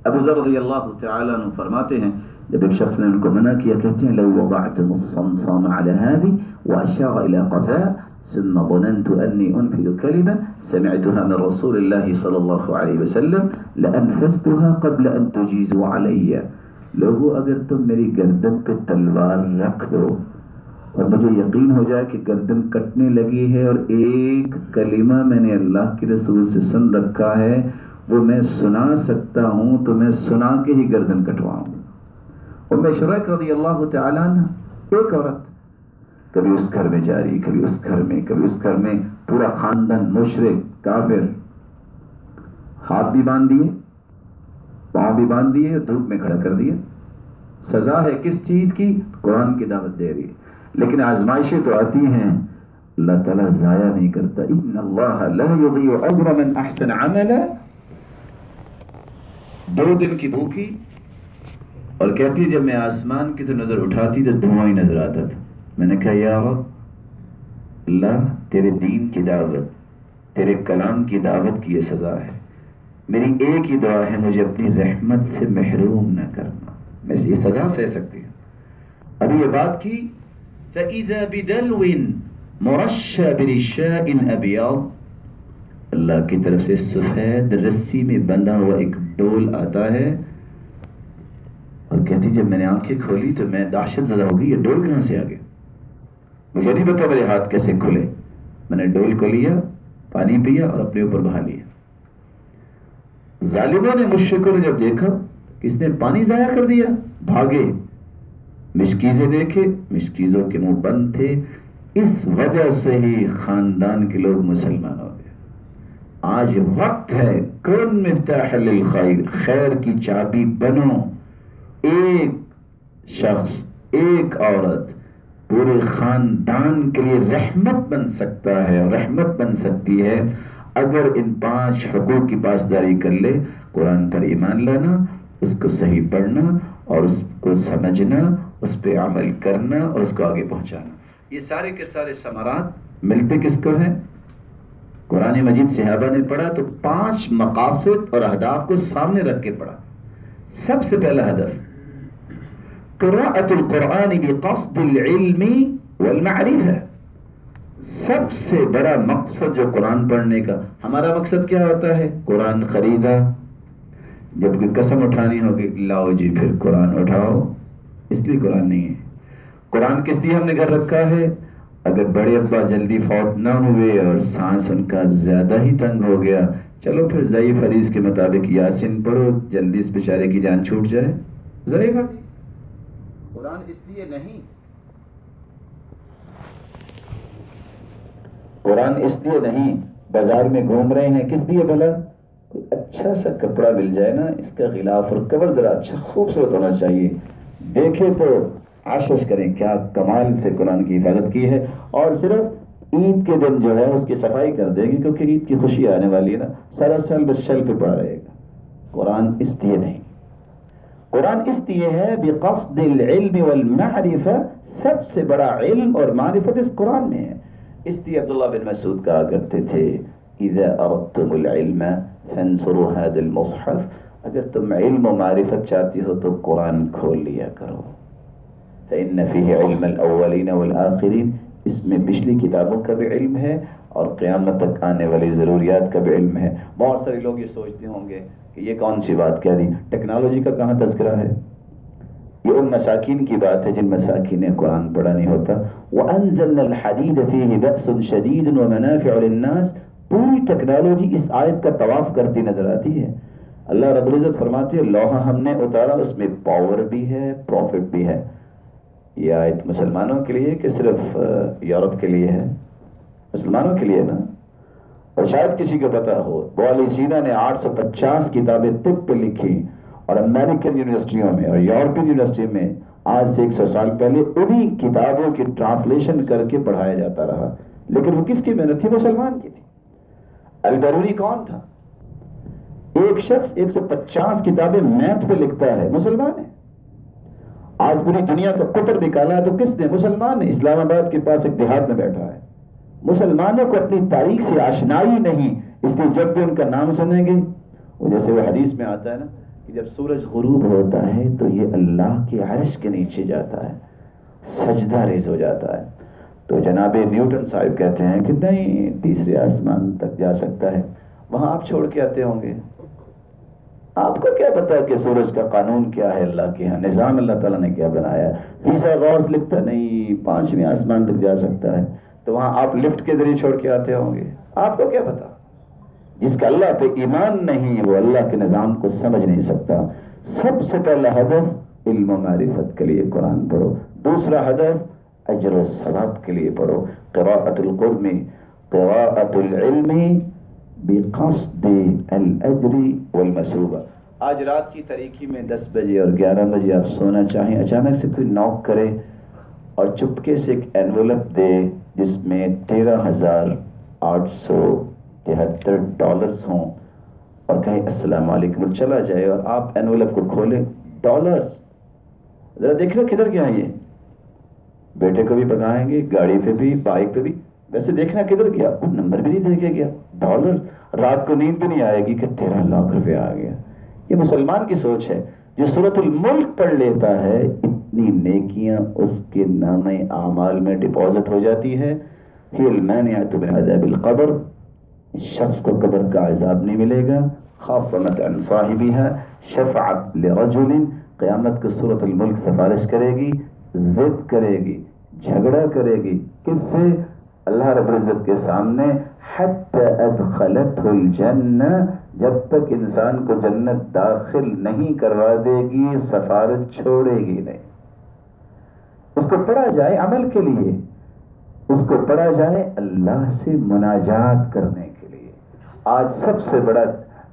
ابو ذر رضی اللہ تعالی عنہ فرماتے ہیں، جب ایک شخص نے ان کو منع کیا، کہتے ہیں، لو وضعتم الصمصام على هذه واشار الى قفاه ثم ظننت أني أنفذ كلمة، سمعتها من رسول الله صلى الله عليه وسلم، لأنفذتها قبل أن تجيزوا علي۔ لوگو، اگر تم میری گردن پہ تلوار رکھ دو اور مجھے یقین ہو جائے کہ گردن کٹنے لگی ہے اور ایک کلمہ میں نے اللہ کے رسول سے سن رکھا ہے، وہ میں سنا سکتا ہوں تو میں سنا کے ہی گردن کٹواؤں اور میں شرک رضی اللہ تعالیٰ عنہ، ایک عورت، کبھی اس گھر میں جاری، کبھی اس گھر میں، کبھی اس گھر میں پورا خاندان، مشرق، کافر، ہاتھ بھی باندھ دیے، پاؤں بھی باندھ دیے، دھوپ میں کھڑا کر دیے سزا ہے کس چیز کی؟ قرآن کی دعوت دے رہی ہے۔ لیکن آزمائشیں تو آتی ہیں۔ اللہ تعالیٰ ضائع نہیں کرتا۔ ان اللہ لا یضیع اجر من احسن عملا۔ دو دن کی بھوکی۔ اور کہتی جب میں آسمان کی تو نظر اٹھاتی تو دھواں ہی نظر آتا تھا۔ میں نے کہا، یا رب، اللہ تیرے دین کی دعوت، تیرے کلام کی دعوت کی یہ سزا ہے۔ میری ایک ہی دعا ہے، مجھے اپنی رحمت سے محروم نہ کرنا۔ میں یہ سزا سہ سکتی ہوں ابھی یہ بات کی فَإِذَا بِدَلْوٍ مُرَشَّ بِرِشَاءٍ أَبْيَضٍ اللہ کی طرف سے سفید رسی میں بندھا ہوا ایک ڈول آتا ہے۔ اور کہتی جب میں نے آنکھیں کھولی تو میں دہشت زدہ ہو گئی، یہ ڈول کہاں سے آ گیا؟ مجھے نہیں پتا میرے ہاتھ کیسے کھلے۔ میں نے ڈول کو لیا، پانی پیا اور اپنے اوپر بہا لیا۔ ظالموں نے مشکل نے جب دیکھا کس نے پانی ضائع کر دیا، بھاگے۔ مشکیزیں دیکھے، مشکیزوں کے منہ بند تھے۔ اس وجہ سے ہی خاندان کے لوگ مسلمان ہو گئے۔ آج وقت ہے، کون مفتاح للخیر؟ خیر کی چابی بنو۔ ایک شخص، ایک عورت پورے خاندان کے لیے رحمت بن سکتا ہے رحمت بن سکتی ہے۔ اگر ان پانچ حقوق کی پاسداری کر لے، قرآن پر ایمان لانا، اس کو صحیح پڑھنا اور اس کو سمجھنا اس پہ عمل کرنا اور اس کو آگے پہنچانا۔ یہ سارے کے سارے ثمرات ملتے کس کو ہیں؟ قرآن مجید صحابہ نے پڑھا تو پانچ مقاصد اور اہداف کو سامنے رکھ کے پڑھا۔ سب سے پہلا ہدف قراءت القرآن بقصد العلم والمعرفہ۔ سب سے بڑا مقصد جو قرآن پڑھنے کا، ہمارا مقصد کیا ہوتا ہے؟ قرآن خریدا۔ جب کوئی قسم اٹھانی ہوگی، لاؤ جی پھر قرآن اٹھاؤ۔ اس لیے قرآن نہیں ہے۔ قرآن کس لیے ہم نے گھر رکھا ہے؟ اگر بڑے ابا جلدی فوت نہ ہوئے اور سانس ان کا زیادہ ہی تنگ ہو گیا چلو پھر ضعیف حدیث کے مطابق یاسین پڑھو جلدی اس بیچارے کی جان چھوٹ جائے۔ ضعیف قرآن اس لیے نہیں۔ قرآن اس لیے نہیں بازار میں گھوم رہے ہیں۔ کس لیے بھلا؟ کوئی اچھا سا کپڑا مل جائے نا اس کا غلاف اور کور ذرا اچھا خوبصورت ہونا چاہیے۔ دیکھے تو آشش کریں کیا کمال سے قرآن کی حفاظت کی ہے اور صرف عید کے دن جو ہے اس کی صفائی کر دیں گے کیونکہ عید کی خوشی آنے والی ہے نا سارا سال بس شل پہ پڑا رہے گا۔ قرآن اس لیے نہیں۔ قرآن اس لیے ہے بقصد العلم والمعرفہ سب سے بڑا علم اور معرفت اس قرآن میں ہے۔ اس لیے عبداللہ بن مسعود کہا کرتے تھے، اذا اردتم العلم فانصروا هذا المصحف اگر تم علم و معرفت چاہتی ہو تو قرآن کھول لیا کرو۔ فإن فيه علم الأولين والآخرين، اس میں پچھلی کتابوں کا بھی علم ہے اور قیامت تک آنے والی ضروریات کا بھی علم ہے۔ بہت سارے لوگ یہ سوچتے ہوں گے کہ یہ کون سی بات کہہ دی۔ ٹیکنالوجی کا کہاں تذکرہ ہے؟ یہ ان مساکین کی بات ہے جن مساکین نے قرآن پڑھا نہیں ہوتا۔ وَأَنزَلْنَا الْحَدِيدَ فِيهِ بَأْسٌ شَدِيدٌ وَمَنَافِعُ لِلنَّاسِ۔ پوری ٹیکنالوجی اس آیت کا طواف کرتی نظر آتی ہے۔ اللہ رب العزت فرماتے ہیں لوہا ہم نے اتارا، اس میں پاور بھی ہے پروفٹ بھی ہے۔ یہ آیت مسلمانوں کے لیے کہ صرف یورپ کے لیے ہے۔ مسلمانوں کے لیے نا۔ اور شاید کسی کو پتا ہو، بوالی سینا نے آٹھ سو پچاس کتابیں طب پہ لکھی، اور امریکن یونیورسٹیوں میں اور یورپین یونیورسٹی میں آج سے ایک سو سال پہلے انہی کتابوں کی ٹرانسلیشن کر کے پڑھایا جاتا رہا۔ لیکن وہ کس کی محنت تھی؟ مسلمان کی تھی۔ البرونی کون تھا؟ ایک شخص ایک سو پچاس کتابیں میتھ پہ لکھتا ہے، مسلمان ہے۔ آج پوری دنیا کا قطر نکالا ہے، تو کس نے؟ مسلمان نے۔ اسلام آباد کے پاس ایک دیہات میں بیٹھا ہے۔ مسلمانوں کو اپنی تاریخ سے آشنائی نہیں، اس لیے جب بھی ان کا نام سنیں گے، وہ جیسے وہ حدیث میں آتا ہے نا کہ جب سورج غروب ہوتا ہے تو یہ اللہ کے عرش کے نیچے جاتا ہے، سجدہ ریز ہو جاتا ہے۔ تو جناب نیوٹن صاحب کہتے ہیں کہ نہیں، تیسرے آسمان تک جا سکتا ہے، وہاں آپ چھوڑ کے آتے ہوں گے۔ آپ کو کیا پتا کہ سورج کا قانون کیا ہے؟ اللہ کے یہاں نظام اللہ تعالیٰ نے کیا بنایا فیسا غور لکھتا نہیں، پانچویں آسمان تک جا سکتا ہے۔ تو وہاں آپ لفٹ کے ذریعے چھوڑ کے آتے ہوں گے۔ آپ کو کیا پتا؟ جس کا اللہ پہ ایمان نہیں، وہ اللہ کے نظام کو سمجھ نہیں سکتا۔ سب سے پہلا ہدف علم و معرفت کے لیے قرآن پڑھو۔ دوسرا ہدف اجر و ثواب کے لیے پڑھو۔ قراءت القرم قراءت العلم بقصد الاجر والمسوبہ آج رات کی تاریخی میں دس بجے اور گیارہ بجے آپ سونا چاہیں، اچانک سے کوئی نوک کرے اور چپکے سے ایک انولپ دے جس میں تیرہ ہزار آٹھ سو تہتر ڈالرز ہوں اور کہیں السلام علیکم۔ چلا جائے اور آپ انولپ کو کھولیں ڈالرز ذرا دیکھ لو کدھر کیا یہ۔ بیٹے کو بھی پکائیں گے، گاڑی پہ بھی بائک پہ بھی۔ ویسے دیکھنا کدھر گیا؟ وہ نمبر بھی نہیں دیکھے گیا۔ ڈالر رات کو نیند بھی نہیں آئے گی کہ تیرہ لاکھ روپے آ گیا۔ یہ مسلمان کی سوچ ہے۔ جو صورت الملک پڑھ لیتا ہے، اتنی نیکیاں اس کے نام اعمال میں ڈپازٹ ہو جاتی ہے۔ عذاب القبر۔ اس شخص کو قبر کا عذاب نہیں ملے گا۔ خاص عن صاحبها، شفعت لرجل، قیامت کو صورت الملک سفارش کرے گی، ضد کرے گی، جھگڑا کرے گی۔ کس سے؟ اللہ رب العزت کے سامنے ادخلت الجنہ جب تک انسان کو جنت داخل نہیں کروا دے گی، سفارت چھوڑے گی نہیں۔ اس کو پڑھا جائے عمل کے لیے، اس کو پڑھا جائے اللہ سے مناجات کرنے کے لیے۔ آج سب سے بڑا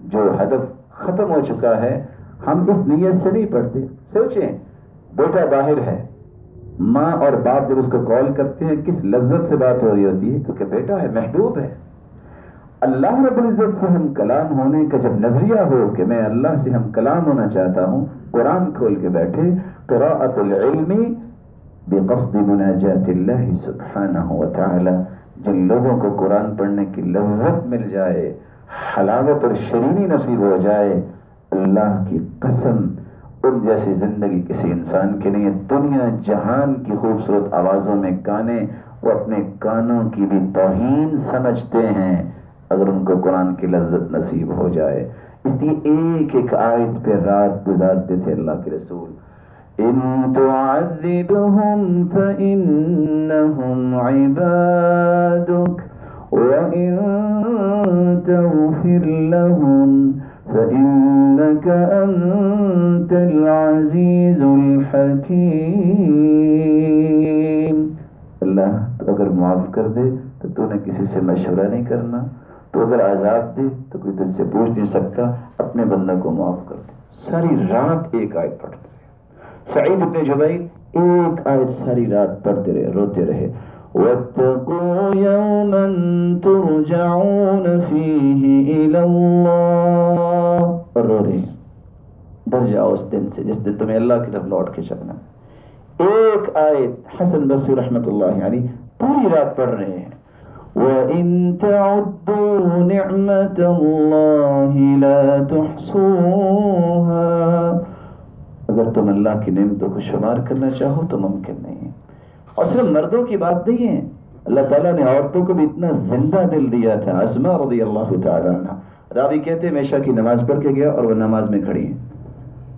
جو ہدف ختم ہو چکا ہے، ہم اس نیت سے نہیں پڑھتے۔ سوچیں، بیٹا باہر ہے ماں اور باپ جب اس کو کال کرتے ہیں، کس لذت سے بات ہو رہی ہوتی ہے؟ کیونکہ بیٹا ہے، محبوب ہے۔ اللہ رب العزت سے ہم کلام ہونے کا جب نظریہ ہو کہ میں اللہ سے ہم کلام ہونا چاہتا ہوں، قرآن کھول کے بیٹھے قراءت العلم بقصد مناجات اللہ سبحانہ وتعالی، جن لوگوں کو قرآن پڑھنے کی لذت مل جائے، حلاوت اور شرینی نصیب ہو جائے، اللہ کی قسم ان جیسی زندگی کسی انسان کے لیے دنیا جہان کی خوبصورت آوازوں میں گانے وہ اپنے کانوں کی بھی توہین سمجھتے ہیں، اگر ان کو قرآن کی لذت نصیب ہو جائے۔ اس لیے ایک ایک آیت پہ رات گزارتے تھے اللہ کے رسول۔ ان تعذبهم فإنهم عبادك وإن تغفر لهم فإنك أنت العزيز الحكيم اللہ اگر معاف کر دے تو تو نے کسی سے مشورہ نہیں کرنا، تو اگر عذاب دے تو کوئی تجھ سے پوچھ نہیں سکتا، اپنے بندہ کو معاف کر دے۔ ساری رات ایک آیت پڑھتے رہے۔ سعید ابن جبائی ایک آیت ساری رات پڑھتے رہے، روتے رہے۔ واتقوا يوما ترجعون فيه إلى الله. اور رو رہے ہیں ڈر جاؤ اس دن سے جس دن تمہیں اللہ کی طرف لوٹ کے چکنا ایک آیت حسن بصری رحمت اللہ یعنی پوری رات پڑھ رہے ہیں وَإِن تَعُدُّوا نِعْمَةَ اللَّهِ لَا تُحْصُوهَا اگر تم اللہ کی نعمتوں کو شمار کرنا چاہو تو ممکن نہیں اور صرف مردوں کی بات نہیں ہے۔ اللہ تعالیٰ نے عورتوں کو بھی اتنا زندہ دل دیا تھا۔ اسما رضی اللہ تعالیٰ عنہ۔ راوی کہتے ہیں میشا کی نماز پڑھ کے گیا اور وہ نماز میں کھڑی ہیں۔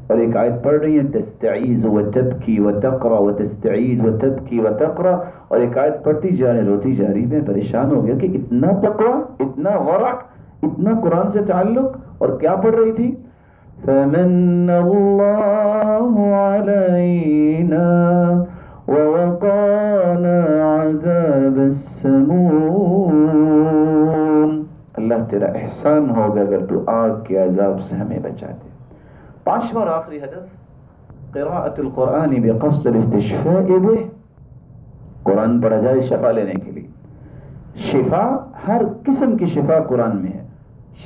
اور ایک آیت پڑھ رہی ہیں تستعیز و تبکی و تقرا و تستعیز و تبکی و تقرا۔ اور ایک آیت پڑھتی جا رہی، روتی جا رہی، میں پریشان ہو گیا کہ اتنا تقوا، اتنا ورع اتنا قرآن سے تعلق اور کیا پڑھ رہی تھی؟ فمن اللہ علینا ووقانا عذاب السموم۔ اللہ تیرا احسان ہوگا اگر تو آگ کے عذاب سے ہمیں بچا دے۔ پانچواں اور آخری ہدف قراءت القرآن بقصد الاستشفاء به قرآن پڑھا جائے شفا لینے کے لیے۔ شفا ہر قسم کی شفا قرآن میں ہے۔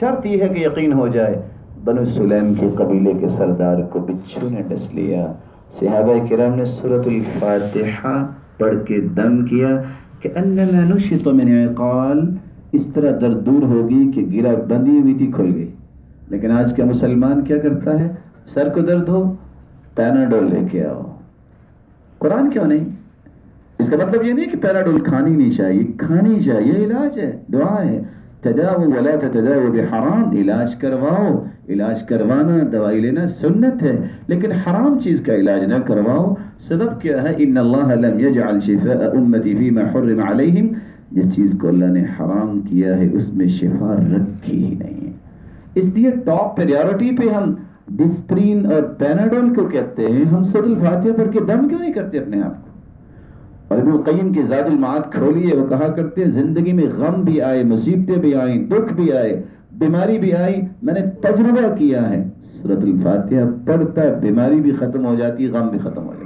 شرط یہ ہے کہ یقین ہو جائے، بنو سلیم کے قبیلے کے سردار کو بچھو نے ڈس لیا۔ صحابہ کرام نے سورة الفاتحہ پڑھ کے دم کیا کہ انما نشط من عقال، اس طرح درد دور ہوگی کہ گرا بندی ہوئی تھی، کھل گئی۔ لیکن آج کا مسلمان کیا کرتا ہے؟ سر کو درد ہو پیناڈول لے کے آؤ۔ قرآن کیوں نہیں؟ اس کا مطلب یہ نہیں کہ پیراڈول کھانی نہیں چاہیے، کھانی چاہیے، علاج ہے، دعا ہے۔ تداو ولا تداو بحرام، علاج کرواؤ. علاج کروانا دوائی لینا سنت ہے، لیکن حرام چیز کا علاج نہ کرواؤ. سبب کیا ہے؟ ان اللہ لم يجعل شفاء امتی فيما حرم عليهم جس چیز کو اللہ نے حرام کیا ہے، اس میں شفا رکھی ہی نہیں ہے۔ اس لیے ٹاپ پریورٹی پہ ہم ڈسپرین اور پیناڈول کو کہتے ہیں، ہم سد الفاتحہ پڑھ کے دم کیوں نہیں کرتے اپنے آپ کو؟ اور ابن القیم کی زاد المعاد کھولیے وہ کہا کرتے ہیں، زندگی میں غم بھی آئے، مصیبتیں بھی آئیں، دکھ بھی آئے، بیماری بھی آئی، میں نے تجربہ کیا ہے۔ سورت الفاتحہ پڑھتا ہے، بیماری بھی ختم ہو جاتی، غم بھی ختم ہو جاتی۔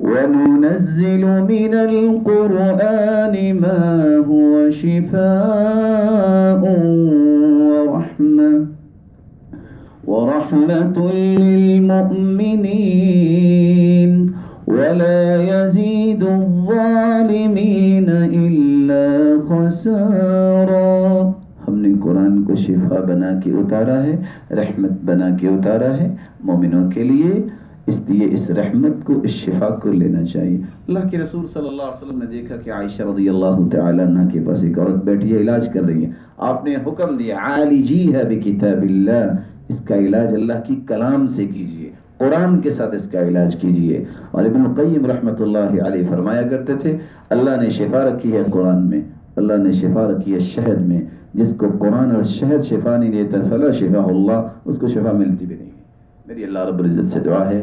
وننزل من القرآن ما هو شفاء ورحمة ورحمة للمؤمنين ولا يزيد الظالمين إلا خسارا۔ ہم نے قرآن کو شفا بنا کے اتارا ہے، رحمت بنا کے اتارا ہے۔ مومنوں کے لیے اس لیے اس رحمت کو، اس شفا کو لینا چاہیے۔ اللہ کے رسول صلی اللہ علیہ وسلم نے دیکھا کہ عائشہ رضی اللہ تعالیٰ عنہ کے پاس ایک عورت بیٹھی ہے، علاج کر رہی ہے۔ آپ نے حکم دیا عالجی ہے بکتاب اللہ، اس کا علاج اللہ کی کلام سے کیجیے قرآن کے ساتھ اس کا علاج کیجیے اور ابن القیم رحمۃ اللہ علیہ فرمایا کرتے تھے، اللہ نے شفا رکھی ہے قرآن میں، اللہ نے شفا رکھی ہے شہد میں۔ جس کو قرآن اور شہد شفا نہیں دیتا، فلا شفا اللہ، اس کو شفا ملتی بھی نہیں۔ میری اللہ رب العزت سے دعا ہے۔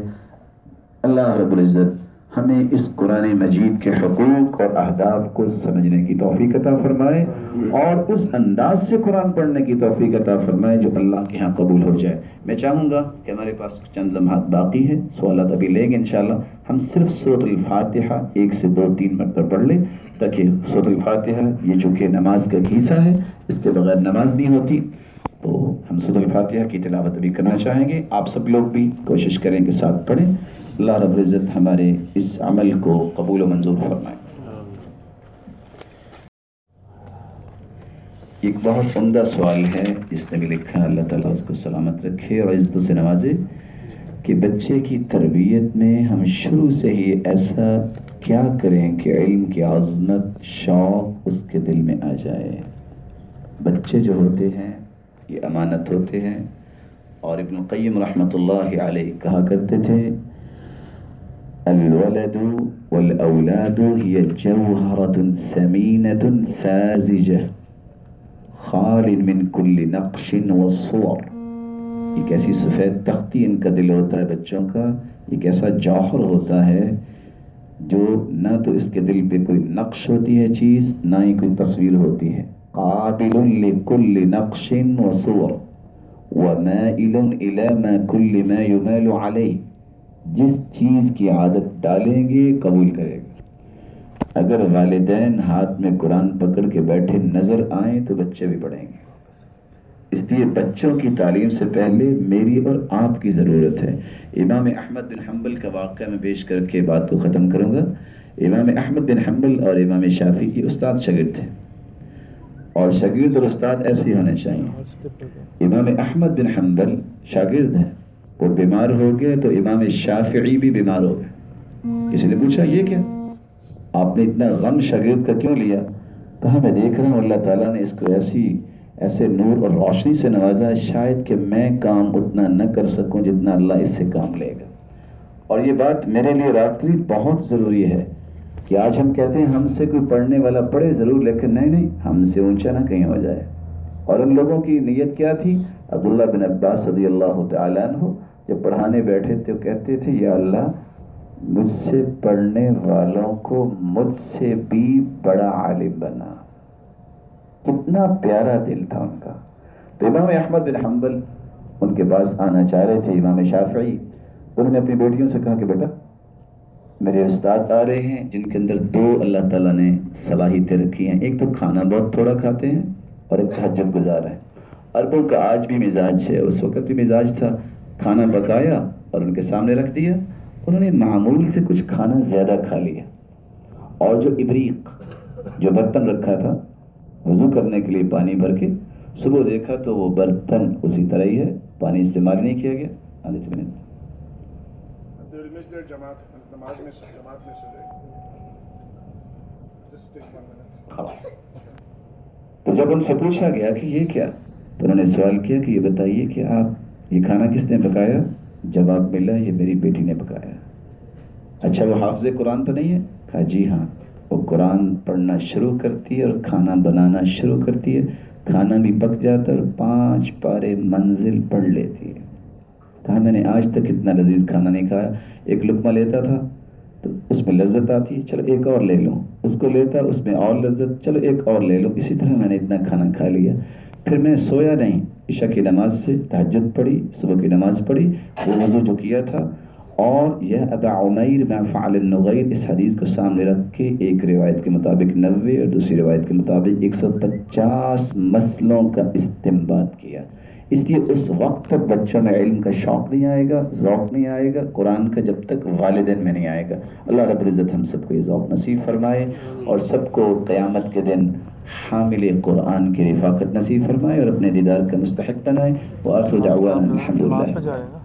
اللہ رب العزت ہمیں اس قرآن مجید کے حقوق اور اہداف کو سمجھنے کی توفیق عطا فرمائے اور اس انداز سے قرآن پڑھنے کی توفیق عطا فرمائے جو اللہ کے ہاں قبول ہو جائے۔ میں چاہوں گا کہ ہمارے پاس چند لمحات باقی ہے سوالات ابھی لیں گے انشاءاللہ۔ ہم صرف صورت الفاتحہ ایک سے دو تین مرتبہ پڑھ لیں تاکہ صورت الفاتحہ یہ چونکہ نماز کا گھیسا ہے، اس کے بغیر نماز نہیں ہوتی۔ تو ہم صورت الفاتحہ کی تلاوت ابھی کرنا چاہیں گے۔ آپ سب لوگ بھی کوشش کریں کہ ساتھ پڑھیں۔ اللہ رب العزت ہمارے اس عمل کو قبول و منظور فرمائے ایک بہت عمدہ سوال ہے، جس نے بھی لکھا، اللہ تعالیٰ اس کو سلامت رکھے اور عزت سے نوازے، کہ بچے کی تربیت میں ہم شروع سے ہی ایسا کیا کریں کہ علم کی عظمت، شوق اس کے دل میں آ جائے۔ بچے جو ہوتے ہیں، یہ امانت ہوتے ہیں۔ اور ابن القیم رحمۃ اللہ علیہ کہا کرتے تھے الولد والأولاد هي جوهرة ثمينة ساذجة، خال من كل نقش والصور. ایک ایسی سفید تختی ان کا دل ہوتا ہے بچوں کا، ایک ایسا جوہر ہوتا ہے جو نہ تو اس کے دل پہ کوئی نقش ہوتی ہے چیز، نہ ہی کوئی تصویر ہوتی ہے۔ قابل لكل نقش وصور ومائل إلى ما كل ما يمال عليه. جس چیز کی عادت ڈالیں گے، قبول کرے گا۔ اگر والدین ہاتھ میں قرآن پکڑ کے بیٹھے نظر آئیں تو بچے بھی پڑھیں گے۔ اس لیے بچوں کی تعلیم سے پہلے میری اور آپ کی ضرورت ہے۔ امام احمد بن حنبل کا واقعہ میں پیش کر کے بات کو ختم کروں گا۔ امام احمد بن حنبل اور امام شافی کی استاد شاگرد تھے۔ اور شاگرد اور استاد ایسے ہی ہونے چاہیے۔ امام احمد بن حنبل شاگرد ہیں۔ وہ بیمار ہو گئے تو امام شافعی بھی بیمار ہو گئے۔ کسی نے پوچھا، یہ کیا؟ آپ نے اتنا غم شاگرد کا کیوں لیا؟ کہا، میں دیکھ رہا ہوں، اللہ تعالیٰ نے اس کو ایسی، ایسے نور اور روشنی سے نوازا ہے، شاید کہ میں کام اتنا نہ کر سکوں جتنا اللہ اس سے کام لے گا۔ اور یہ بات میرے لیے رات کے لیے بہت ضروری ہے کہ آج ہم کہتے ہیں، ہم سے کوئی پڑھنے والا پڑھے ضرور، لیکن نہیں نہیں، ہم سے اونچا نہ کہیں ہو جائے۔ اور ان لوگوں کی نیت کیا تھی؟ عبداللہ بن عباس صدی اللہ تعالیٰ عنہ جب پڑھانے بیٹھے تھے کہتے تھے، یا اللہ، مجھ سے پڑھنے والوں کو مجھ سے بھی بڑا عالم بنا. کتنا پیارا دل تھا ان کا۔ تو امام احمد بن حنبل ان کے پاس آنا چاہ رہے تھے، امام شافعی۔ انہوں نے اپنی بیٹیوں سے کہا کہ بیٹا، میرے استاد آ رہے ہیں، جن کے اندر دو اللہ تعالیٰ نے صلاحیتیں رکھی ہیں۔ ایک تو کھانا بہت تھوڑا کھاتے ہیں اور ایک تحجد گزار ہے اربوں کا آج بھی مزاج ہے، اس وقت بھی مزاج تھا۔ کھانا پکایا اور ان کے سامنے رکھ دیا انہوں نے معمول سے کچھ کھانا زیادہ کھا لیا۔ اور جو ابریق جو برتن رکھا تھا وضو کرنے کے لیے پانی بھر کے صبح دیکھا تو وہ برتن اسی طرح ہی ہے پانی استعمال نہیں کیا گیا۔ تو جب ان سے پوچھا گیا کہ یہ کیا تو انہوں نے سوال کیا کہ یہ بتائیے کہ آپ یہ کھانا کس نے پکایا؟ جواب ملا، یہ میری بیٹی نے پکایا۔ اچھا وہ حافظ قرآن تو نہیں ہے؟ کہا جی ہاں وہ قرآن پڑھنا شروع کرتی ہے اور کھانا بنانا شروع کرتی ہے۔ کھانا بھی پک جاتا ہے اور پانچ پارے منزل پڑھ لیتی ہے۔ کہا، میں نے آج تک اتنا لذیذ کھانا نہیں کھایا۔ ایک لقمہ لیتا تھا تو اس میں لذت آتی ہے۔ چلو، ایک اور لے لوں۔ اس کو لیتا، اس میں اور لذت۔ چلو، ایک اور لے لوں۔ اسی طرح میں نے اتنا کھانا کھا لیا۔ پھر میں سویا نہیں۔ عشاء کی نماز سے تحجد پڑھی، صبح کی نماز پڑھی، وہ وضو جو کیا تھا۔ اور یہ ابا عمیر میں فعال النغیر اس حدیث کو سامنے رکھ کے ایک روایت کے مطابق نوے اور دوسری روایت کے مطابق ایک سو پچاس مسلوں کا استعمال کیا۔ اس لیے اس وقت تک بچوں میں علم کا شوق نہیں آئے گا، ذوق نہیں آئے گا، قرآن کا جب تک والدین میں نہیں آئے گا۔ اللہ رب العزت ہم سب کو یہ ذوق نصیب فرمائے اور سب کو قیامت کے دن حامل قرآن کی رفاقت نصیب فرمائے اور اپنے دیدار کا مستحق بنائے۔ وہ آخر دعوانا الحمدللہ۔